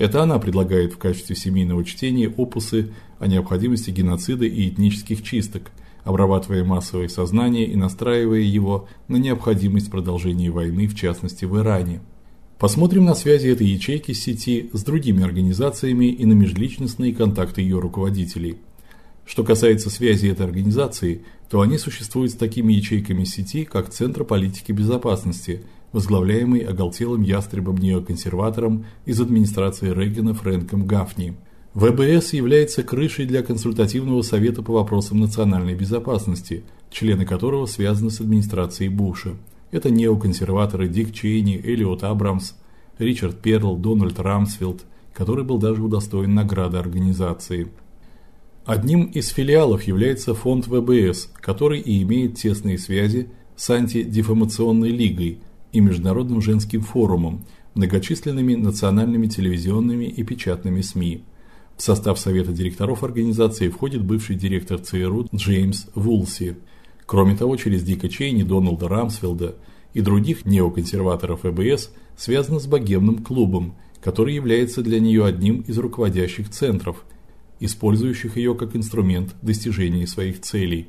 Это она предлагает в качестве семейного чтения опусы о необходимости геноцида и этнических чисток, обрабатывая массовое сознание и настраивая его на необходимость продолжения войны, в частности в Иране. Посмотрим на связи этой ячейки сети с другими организациями и на межличностные контакты ее руководителей. Что касается связи этой организации, то они существуют с такими ячейками сети, как Центр политики безопасности, возглавляемый оголтелым ястребом-неоконсерватором из администрации Рейгана Фрэнком Гафни. ВБС является крышей для консультативного совета по вопросам национальной безопасности, члены которого связаны с администрацией Буша. Это неоконсерваторы Дик Чейни, Элиот Абрамс, Ричард Перл, Дональд Рамсфилд, который был даже удостоен награды организации. Одним из филиалов является фонд ВБС, который и имеет тесные связи с антидефамационной лигой и Международным женским форумом, многочисленными национальными телевизионными и печатными СМИ. В состав совета директоров организации входит бывший директор ЦРУ Джеймс Вулси. Кроме того, через Дика Чейни, Дональда Рамсфилда и других неоконсерваторов ЭБС связана с богемным клубом, который является для нее одним из руководящих центров, использующих ее как инструмент достижения своих целей.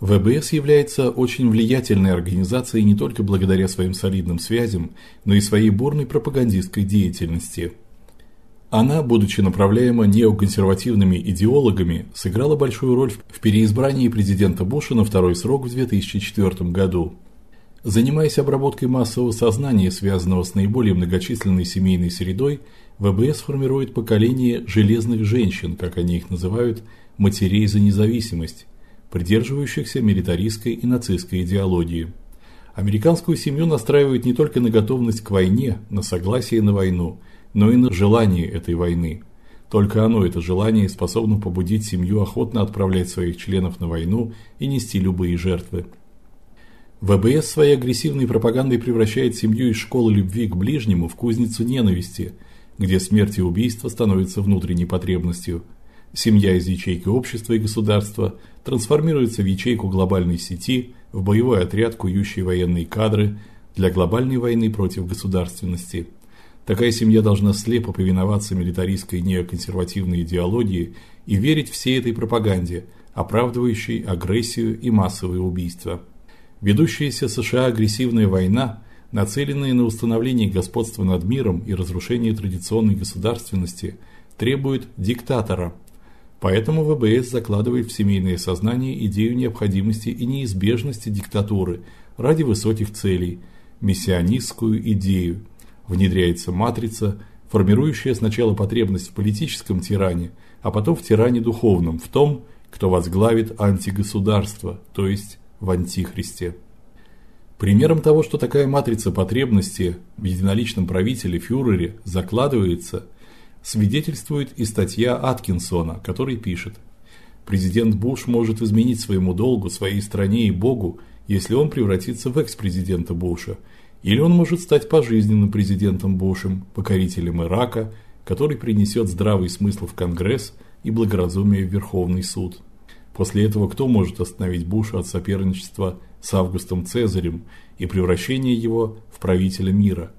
ВБС является очень влиятельной организацией не только благодаря своим солидным связям, но и своей бурной пропагандистской деятельности. Она, будучи направляема неоконсервативными идеологами, сыграла большую роль в переизбрании президента Буша на второй срок в 2004 году. Занимаясь обработкой массового сознания, связанного с наиболее многочисленной семейной средой, ВБС формирует поколение железных женщин, как они их называют, матерей за независимость, придерживающихся милитаристской и нацистской идеологии. Американскую семью настраивают не только на готовность к войне, на согласие на войну, но и на желание этой войны. Только оно, это желание, способно побудить семью охотно отправлять своих членов на войну и нести любые жертвы. ВБС своей агрессивной пропагандой превращает семью из школы любви к ближнему в кузницу ненависти, где смерть и убийство становятся внутренней потребностью. Семья из ячейки общества и государства трансформируется в ячейку глобальной сети, в боевой отряд, кующий военные кадры для глобальной войны против государственности. Такая семья должна слепо повиноваться милитаристской неоконсервативной идеологии и верить всей этой пропаганде, оправдывающей агрессию и массовые убийства. Ведущаяся США агрессивная война, нацеленная на установление господства над миром и разрушение традиционной государственности, требует диктатора. Поэтому ВБС закладывает в семейное сознание идею необходимости и неизбежности диктатуры ради высоких целей, мессианистскую идею. Внедряется матрица, формирующая сначала потребность в политическом тиране, а потом в тиране духовном, в том, кто возглавит антигосударство, то есть в антихристе. Примером того, что такая матрица потребности в единоличном правителе фюрере закладывается, свидетельствует и статья Аткинсона, который пишет: Президент Буш может изменить своему долгу, своей стране и Богу, если он превратится в экс-президента Буша, или он может стать пожизненным президентом Бушем, покорителем Ирака, который принесет здравый смысл в Конгресс и благоразумие в Верховный суд. После этого кто может остановить Буша от соперничества с Августом Цезарем и превращения его в правителя мира?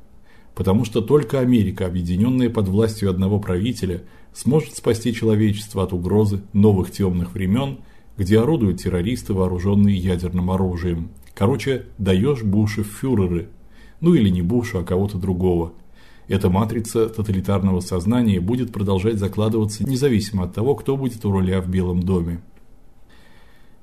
Потому что только Америка, объединенная под властью одного правителя, сможет спасти человечество от угрозы новых темных времен, где орудуют террористы, вооруженные ядерным оружием. Короче, даешь Бушу в фюреры. Ну или не Буша, а кого-то другого. Эта матрица тоталитарного сознания будет продолжать закладываться независимо от того, кто будет у руля в Белом доме.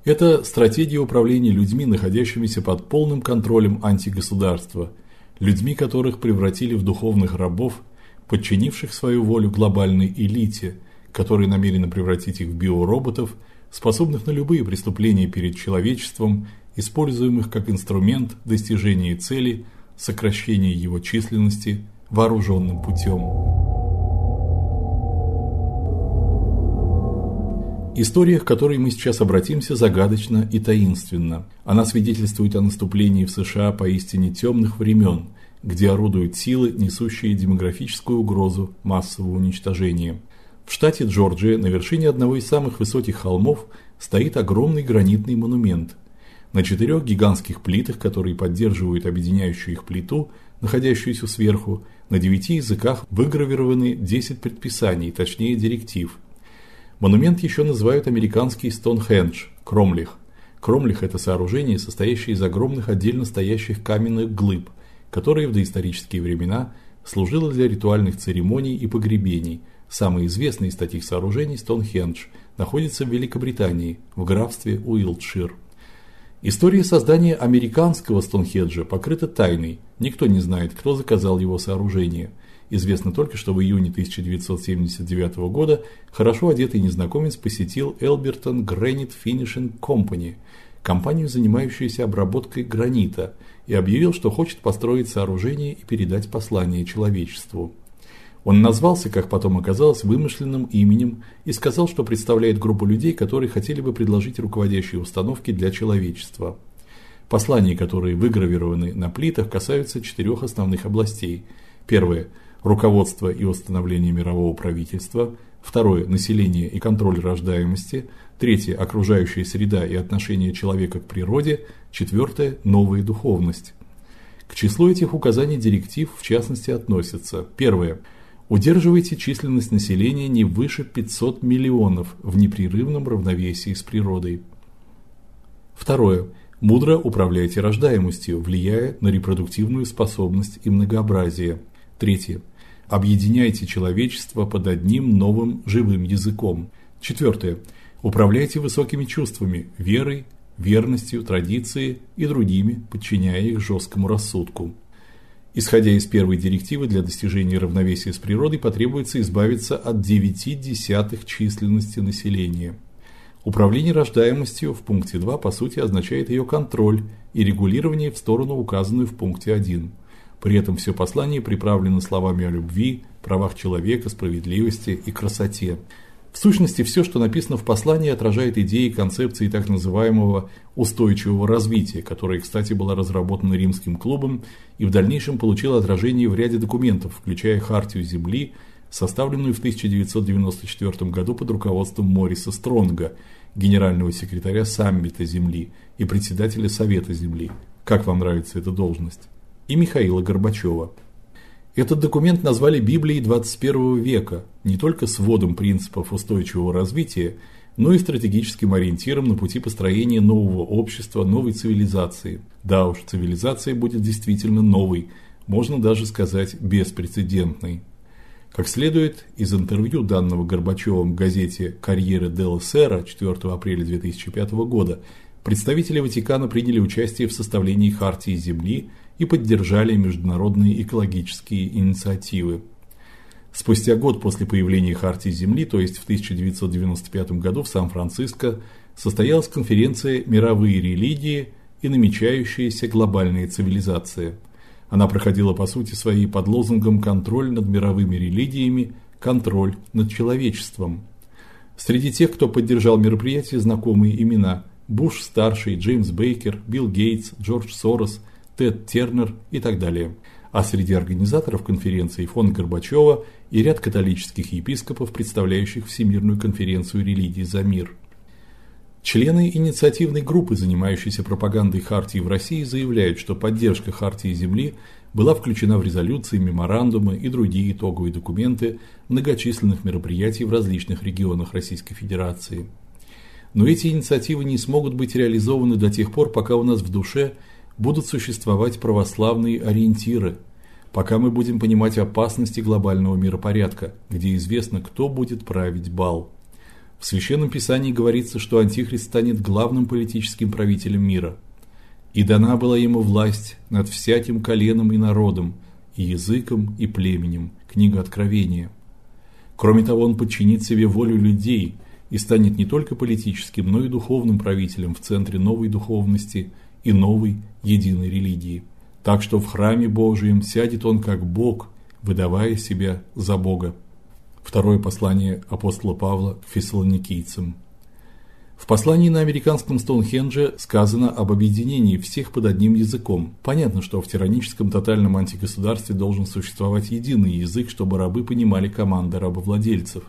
Это стратегия управления людьми, находящимися под полным контролем антигосударства, людьми, которых превратили в духовных рабов, подчинивших свою волю глобальной элите, которые намерены превратить их в биороботов, способных на любые преступления перед человечеством, используемых как инструмент достижения цели сокращения его численности вооруженным путем. История, к которой мы сейчас обратимся, загадочна и таинственна. Она свидетельствует о наступлении в США поистине темных времен, где орудуют силы, несущие демографическую угрозу массового уничтожения. В штате Джорджия на вершине одного из самых высоких холмов стоит огромный гранитный монумент. На четырех гигантских плитах, которые поддерживают объединяющую их плиту, находящуюся сверху, на девяти языках выгравированы 10 предписаний, точнее директив – Монумент еще называют американский Стоунхендж Кромлих. Кромлих это сооружение, состоящее из огромных отдельно стоящих каменных глыб, которые в доисторические времена служило для ритуальных церемоний и погребений. Самый известный из таких сооружений Стоунхендж находится в Великобритании, в графстве Уилтшир. История создания американского Стоунхенджа покрыта тайной. Никто не знает, кто заказал его сооружение. Известно только, что в июне 1979 года хорошо одетый незнакомец посетил Elberton Granite Finishing Company, компанию, занимающуюся обработкой гранита, и объявил, что хочет построить сооружение и передать послание человечеству. Он назвался, как потом оказалось, вымышленным именем и сказал, что представляет группу людей, которые хотели бы предложить руководящие установки для человечества. Послания, которые выгравированы на плитах, касаются четырех основных областей. Первое руководство и установление мирового правительства, второе население и контроль рождаемости, третье окружающая среда и отношение человека к природе, четвертое новая духовность. К числу этих указаний директив в частности относятся: первое Удерживайте численность населения не выше 500 миллионов в непрерывном равновесии с природой. Второе. Мудро управляйте рождаемостью, влияя на репродуктивную способность и многообразие. Третье. Объединяйте человечество под одним новым живым языком. Четвертое. Управляйте высокими чувствами, верой, верностью, традицией и другими, подчиняя их жесткому рассудку. Исходя из первой директивы, для достижения равновесия с природой потребуется избавиться от 9 десятых численности населения. Управление рождаемостью в пункте 2 по сути означает ее контроль и регулирование в сторону, указанную в пункте 1. При этом все послание приправлено словами о любви, правах человека, справедливости и красоте. В сущности, все, что написано в послании, отражает идеи и концепции так называемого устойчивого развития, которое, кстати, было разработано Римским клубом и в дальнейшем получило отражение в ряде документов, включая Хартию Земли, составленную в 1994 году под руководством Мориса Стронга, генерального секретаря саммита Земли и председателя Совета Земли. Как вам нравится эта должность? И Михаила Горбачева. Этот документ назвали Библией 21 века, не только сводом принципов устойчивого развития, но и стратегическим ориентиром на пути построения нового общества, новой цивилизации. Да уж, цивилизация будет действительно новой, можно даже сказать беспрецедентной. Как следует из интервью данного Горбачевым газете Карьера делла Сера 4 апреля 2005 года, представители Ватикана приняли участие в составлении хартии Земли и поддержали международные экологические инициативы. Спустя год после появления Хартии Земли, то есть в 1995 году в Сан-Франциско, состоялась конференция Мировые религии и намечающаяся глобальная цивилизация. Она проходила по сути своей под лозунгом контроль над мировыми религиями, контроль над человечеством. Среди тех, кто поддержал мероприятие, знакомые имена: Буш старший, Джеймс Бейкер, Билл Гейтс, Джордж Сорос, Тед Тернер и так далее. А среди организаторов конференции фонд Горбачева и ряд католических епископов, представляющих Всемирную конференцию религий за мир. Члены инициативной группы, занимающейся пропагандой хартии в России, заявляют, что поддержка хартии Земли была включена в резолюции, меморандумы и другие итоговые документы многочисленных мероприятий в различных регионах Российской Федерации. Но эти инициативы не смогут быть реализованы до тех пор, пока у нас в душе будут существовать православные ориентиры, пока мы будем понимать опасности глобального миропорядка, где известно, кто будет править бал. В Священном Писании говорится, что Антихрист станет главным политическим правителем мира. И дана была ему власть над всяким коленом и народом, и языком, и племенем. Книга Откровения. Кроме того, он подчинит себе волю людей и станет не только политическим, но и духовным правителем в центре новой духовности – и новой единой религии. Так что в храме Божьем сядет он как Бог, выдавая себя за Бога. Второе послание апостола Павла к фессалоникийцам. В послании на американском Стоунхендже сказано об объединении всех под одним языком. Понятно, что в тираническом тотальном антигосударстве должен существовать единый язык, чтобы рабы понимали команды рабовладельцев.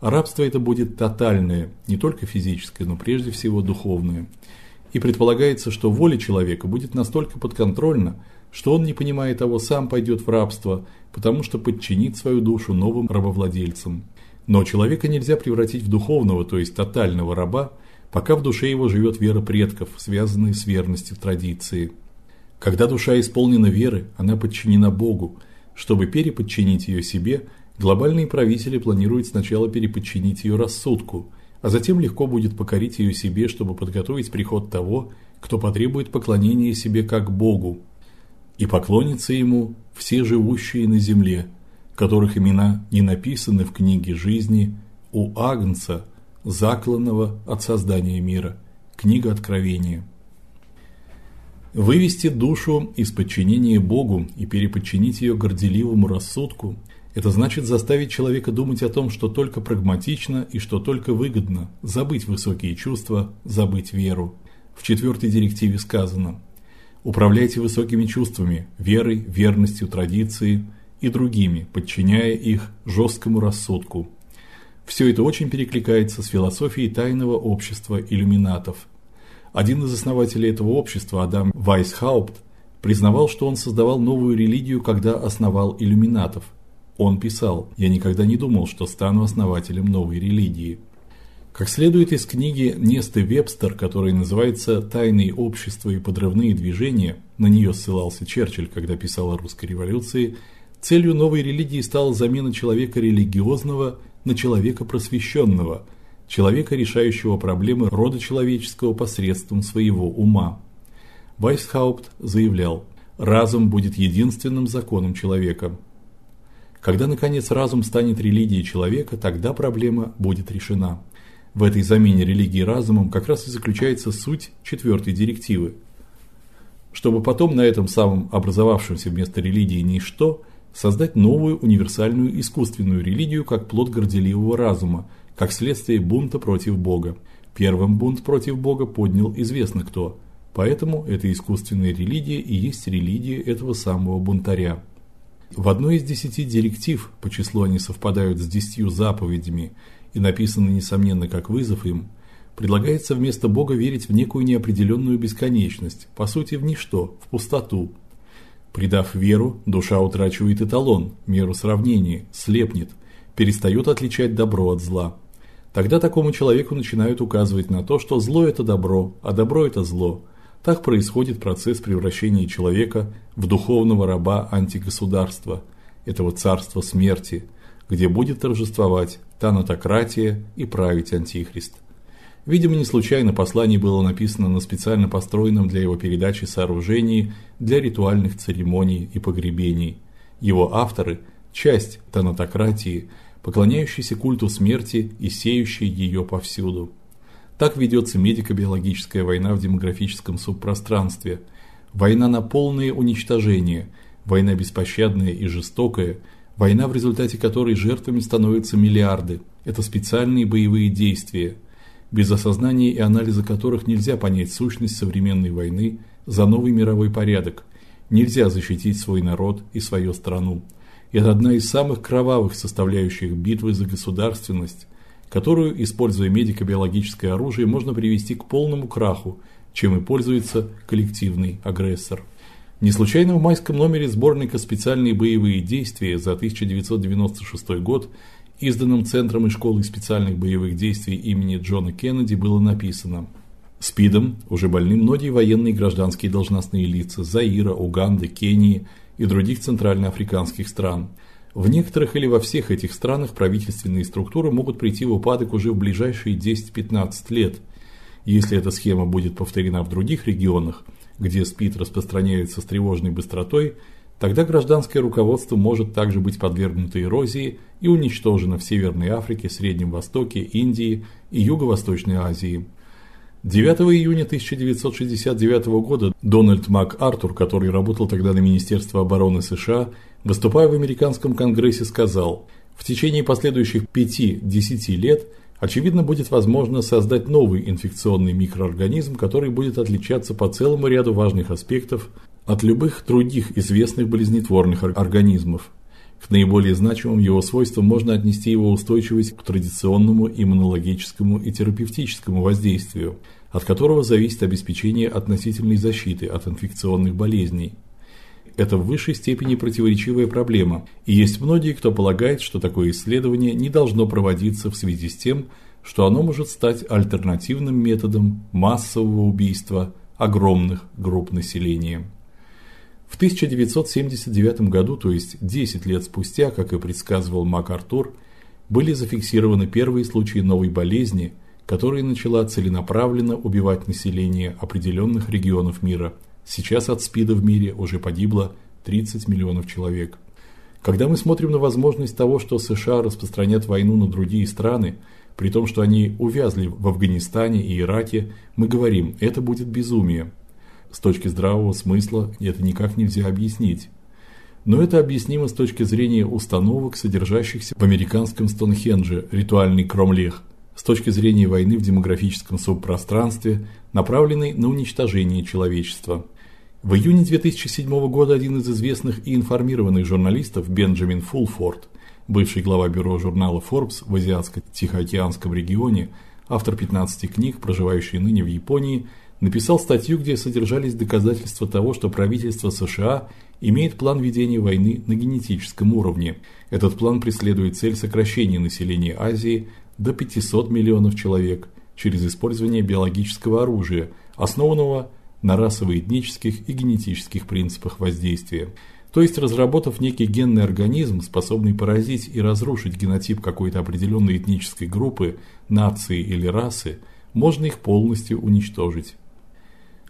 А рабство это будет тотальное, не только физическое, но прежде всего духовное и предполагается, что воля человека будет настолько подконтрольна, что он, не понимая того, сам пойдет в рабство, потому что подчинит свою душу новым рабовладельцам. Но человека нельзя превратить в духовного, то есть тотального раба, пока в душе его живет вера предков, связанная с верностью традиции. Когда душа исполнена веры, она подчинена Богу. Чтобы переподчинить ее себе, глобальные правители планируют сначала переподчинить ее рассудку – а затем легко будет покорить ее себе, чтобы подготовить приход того, кто потребует поклонения себе как Богу, и поклонятся ему все живущие на земле, которых имена не написаны в книге жизни у Агнца, закланного от создания мира. Книга Откровения. Вывести душу из подчинения Богу и переподчинить ее горделивому рассудку это значит заставить человека думать о том, что только прагматично и что только выгодно, забыть высокие чувства, забыть веру. В четвертой директиве сказано: управляйте высокими чувствами, верой, верностью, традицией и другими, подчиняя их жесткому рассудку. Все это очень перекликается с философией тайного общества иллюминатов. Один из основателей этого общества, Адам Вайсхаупт, признавал, что он создавал новую религию, когда основал иллюминатов – он писал: "Я никогда не думал, что стану основателем новой религии". Как следует из книги Несты Вебстер, которая называется Тайные общества и подрывные движения, на нее ссылался Черчилль, когда писал о русской революции, целью новой религии стала замена человека религиозного на человека просвещенного, человека, решающего проблемы рода человеческого посредством своего ума. Вайсхаупт заявлял: "Разум будет единственным законом человека. Когда наконец разум станет религией человека, тогда проблема будет решена. В этой замене религии разумом как раз и заключается суть четвертой директивы. Чтобы потом на этом самом образовавшемся вместо религии ничто создать новую универсальную искусственную религию как плод горделивого разума, как следствие бунта против Бога. Первым бунт против Бога поднял известно кто. Поэтому эта искусственная религия и есть религия этого самого бунтаря. В одной из десяти директив, по числу они совпадают с десятью заповедями и написаны несомненно как вызов им, предлагается вместо Бога верить в некую неопределенную бесконечность, по сути в ничто, в пустоту. Придав веру, душа утрачивает эталон, меру сравнения, слепнет, перестает отличать добро от зла. Тогда такому человеку начинают указывать на то, что зло это добро, а добро это зло. Так происходит процесс превращения человека в духовного раба антигосударства, этого царства смерти, где будет торжествовать танатократия и править антихрист. Видимо, не случайно послание было написано на специально построенном для его передачи сооружении для ритуальных церемоний и погребений. Его авторы часть танатократии, поклоняющиеся культу смерти и сеющие ее повсюду. Так ведется медико-биологическая война в демографическом субпространстве. Война на полное уничтожение, война беспощадная и жестокая, война, в результате которой жертвами становятся миллиарды. Это специальные боевые действия – без осознания и анализа которых нельзя понять сущность современной войны за новый мировой порядок. Нельзя защитить свой народ и свою страну. Это одна из самых кровавых составляющих битвы за государственность, которую, используя медико-биологическое оружие, можно привести к полному краху, чем и пользуется коллективный агрессор. Не случайно в майском номере сборника Специальные боевые действия за 1996 год изданном Центром и школой специальных боевых действий имени Джона Кеннеди, было написано: СПИДом уже больны многие военные и гражданские должностные лица Заира, Уганды, Кении и других центральноафриканских стран. В некоторых или во всех этих странах правительственные структуры могут прийти в упадок уже в ближайшие 10-15 лет. Если эта схема будет повторена в других регионах, где СПИД распространяется с тревожной быстротой, Тогда гражданское руководство может также быть подвергнуто эрозии и уничтожено в Северной Африке, Среднем Востоке, Индии и Юго-Восточной Азии. 9 июня 1969 года Дональд МакАртур, который работал тогда на Министерство обороны США, выступая в американском конгрессе, сказал: "В течение последующих 5-10 лет очевидно будет возможно создать новый инфекционный микроорганизм, который будет отличаться по целому ряду важных аспектов от любых других известных болезнетворных организмов. К наиболее значимым его свойствам можно отнести его устойчивость к традиционному иммунологическому и терапевтическому воздействию, от которого зависит обеспечение относительной защиты от инфекционных болезней. Это в высшей степени противоречивая проблема, и есть многие, кто полагает, что такое исследование не должно проводиться в связи с тем, что оно может стать альтернативным методом массового убийства огромных групп населения. В 1979 году, то есть 10 лет спустя, как и предсказывал МакАртур, были зафиксированы первые случаи новой болезни, которая начала целенаправленно убивать население определенных регионов мира. Сейчас от СПИДа в мире уже погибло 30 миллионов человек. Когда мы смотрим на возможность того, что США распространят войну на другие страны, при том, что они увязли в Афганистане и Ираке, мы говорим: это будет безумие. С точки здравого смысла это никак нельзя объяснить. Но это объяснимо с точки зрения установок, содержащихся в американском Стоунхендже, ритуальный кромлех, с точки зрения войны в демографическом субпространстве, направленной на уничтожение человечества. В июне 2007 года один из известных и информированных журналистов Бенджамин Фулфорд, бывший глава бюро журнала Forbes в азиатско-тихоокеанском регионе, автор 15 книг, проживающий ныне в Японии, написал статью, где содержались доказательства того, что правительство США имеет план ведения войны на генетическом уровне. Этот план преследует цель сокращения населения Азии до 500 миллионов человек через использование биологического оружия, основанного на расово-этнических и генетических принципах воздействия. То есть, разработав некий генный организм, способный поразить и разрушить генотип какой-то определенной этнической группы, нации или расы, можно их полностью уничтожить.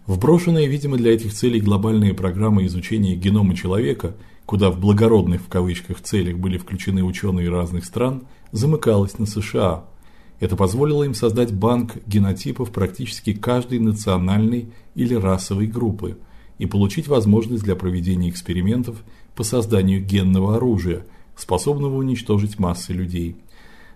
Вброшенная, видимо, для этих целей глобальная программа изучения генома человека, куда в благородных в кавычках целях были включены ученые разных стран, замыкалась на США. Это позволило им создать банк генотипов практически каждой национальной или расовой группы и получить возможность для проведения экспериментов по созданию генного оружия, способного уничтожить массы людей.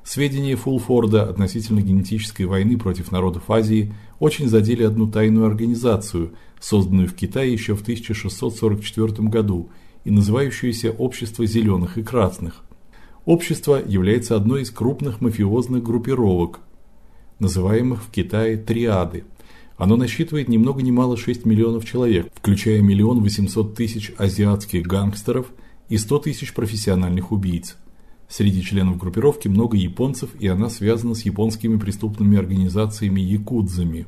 Сведения Фулфорда относительно генетической войны против народов Азии очень задели одну тайную организацию, созданную в Китае еще в 1644 году и называющуюся Общество зеленых и красных. Общество является одной из крупных мафиозных группировок, называемых в Китае триады. Оно насчитывает ни много ни мало 6 миллионов человек, включая миллион восемьсот тысяч азиатских гангстеров и 100 тысяч профессиональных убийц. Среди членов группировки много японцев, и она связана с японскими преступными организациями якудзами.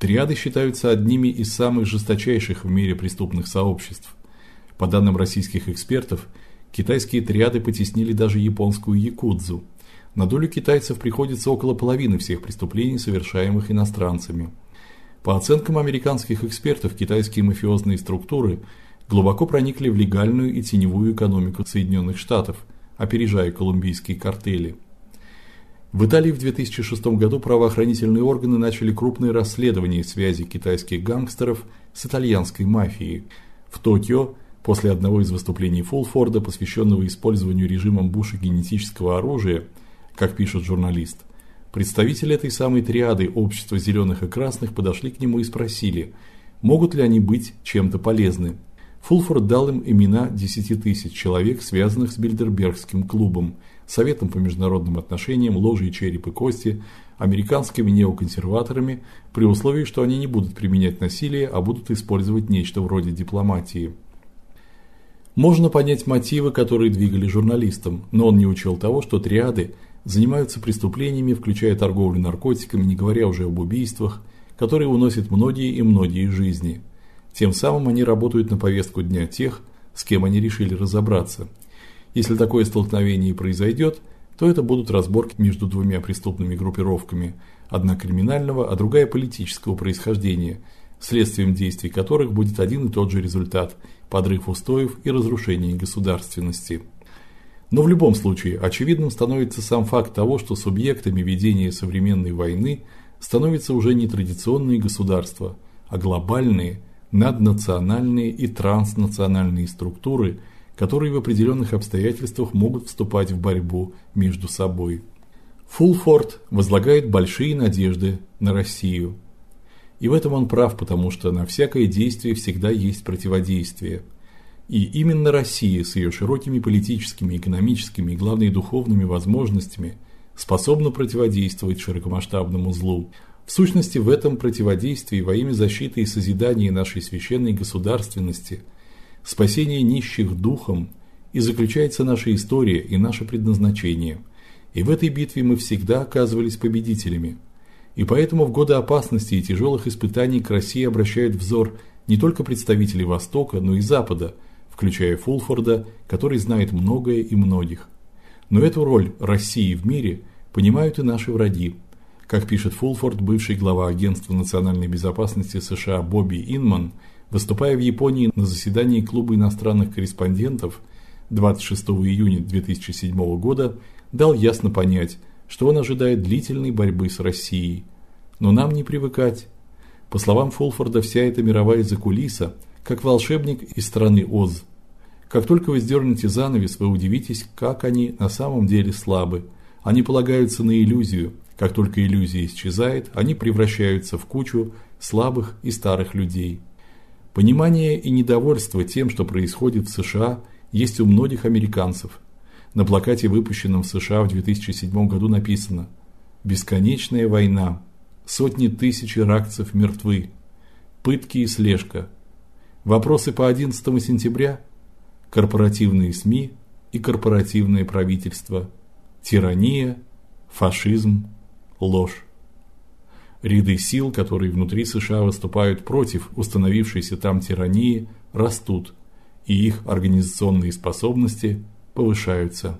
Триады считаются одними из самых жесточайших в мире преступных сообществ. По данным российских экспертов, китайские триады потеснили даже японскую якудзу. На долю китайцев приходится около половины всех преступлений, совершаемых иностранцами. По оценкам американских экспертов, китайские мафиозные структуры глубоко проникли в легальную и теневую экономику Соединенных Штатов – опережая колумбийские картели. В Италии в 2006 году правоохранительные органы начали крупное расследование связи китайских гангстеров с итальянской мафией. В Токио после одного из выступлений Фулфорда, посвященного использованию режимом Буша генетического оружия, как пишет журналист, представители этой самой триады общества зеленых и красных подошли к нему и спросили, могут ли они быть чем-то полезны. Фулфорд дал им имена 10 тысяч человек, связанных с Бильдербергским клубом, Советом по международным отношениям, ложей череп и кости, американскими неоконсерваторами, при условии, что они не будут применять насилие, а будут использовать нечто вроде дипломатии. Можно понять мотивы, которые двигали журналистом, но он не учел того, что триады занимаются преступлениями, включая торговлю наркотиками, не говоря уже об убийствах, которые уносят многие и многие жизни – тем самым они работают на повестку дня тех, с кем они решили разобраться. Если такое столкновение и произойдет, то это будут разборки между двумя преступными группировками, одна криминального, а другая политического происхождения, следствием действий которых будет один и тот же результат подрыв устоев и разрушение государственности. Но в любом случае очевидным становится сам факт того, что субъектами ведения современной войны становятся уже не традиционные государства, а глобальные наднациональные и транснациональные структуры, которые в определенных обстоятельствах могут вступать в борьбу между собой. Фулфорд возлагает большие надежды на Россию. И в этом он прав, потому что на всякое действие всегда есть противодействие. И именно Россия с ее широкими политическими, экономическими и главное духовными возможностями способна противодействовать широкомасштабному злу, в сущности, в этом противодействии во имя защиты и созидания нашей священной государственности, спасения нищих духом и заключается наша история и наше предназначение. И в этой битве мы всегда оказывались победителями. И поэтому в годы опасности и тяжелых испытаний к России обращают взор не только представители Востока, но и Запада, включая Фулфорда, который знает многое и многих. Но эту роль России в мире понимают и наши враги. Как пишет Фулфорд, бывший глава Агентства национальной безопасности США Бобби Инман, выступая в Японии на заседании клуба иностранных корреспондентов 26 июня 2007 года, дал ясно понять, что он ожидает длительной борьбы с Россией. Но нам не привыкать. По словам Фулфорда, вся эта мировая закулиса, как волшебник из страны Оз. Как только вы сдернете занавес, вы удивитесь, как они на самом деле слабы. Они полагаются на иллюзию, как только иллюзия исчезает, они превращаются в кучу слабых и старых людей. Понимание и недовольство тем, что происходит в США, есть у многих американцев. На плакате, выпущенном в США в 2007 году, написано: "Бесконечная война. Сотни тысяч иракцев мертвы. Пытки и слежка. Вопросы по 11 сентября: корпоративные СМИ и корпоративное правительство, тирания, фашизм, ложь. Ряды сил, которые внутри США выступают против установившейся там тирании, растут, и их организационные способности повышаются.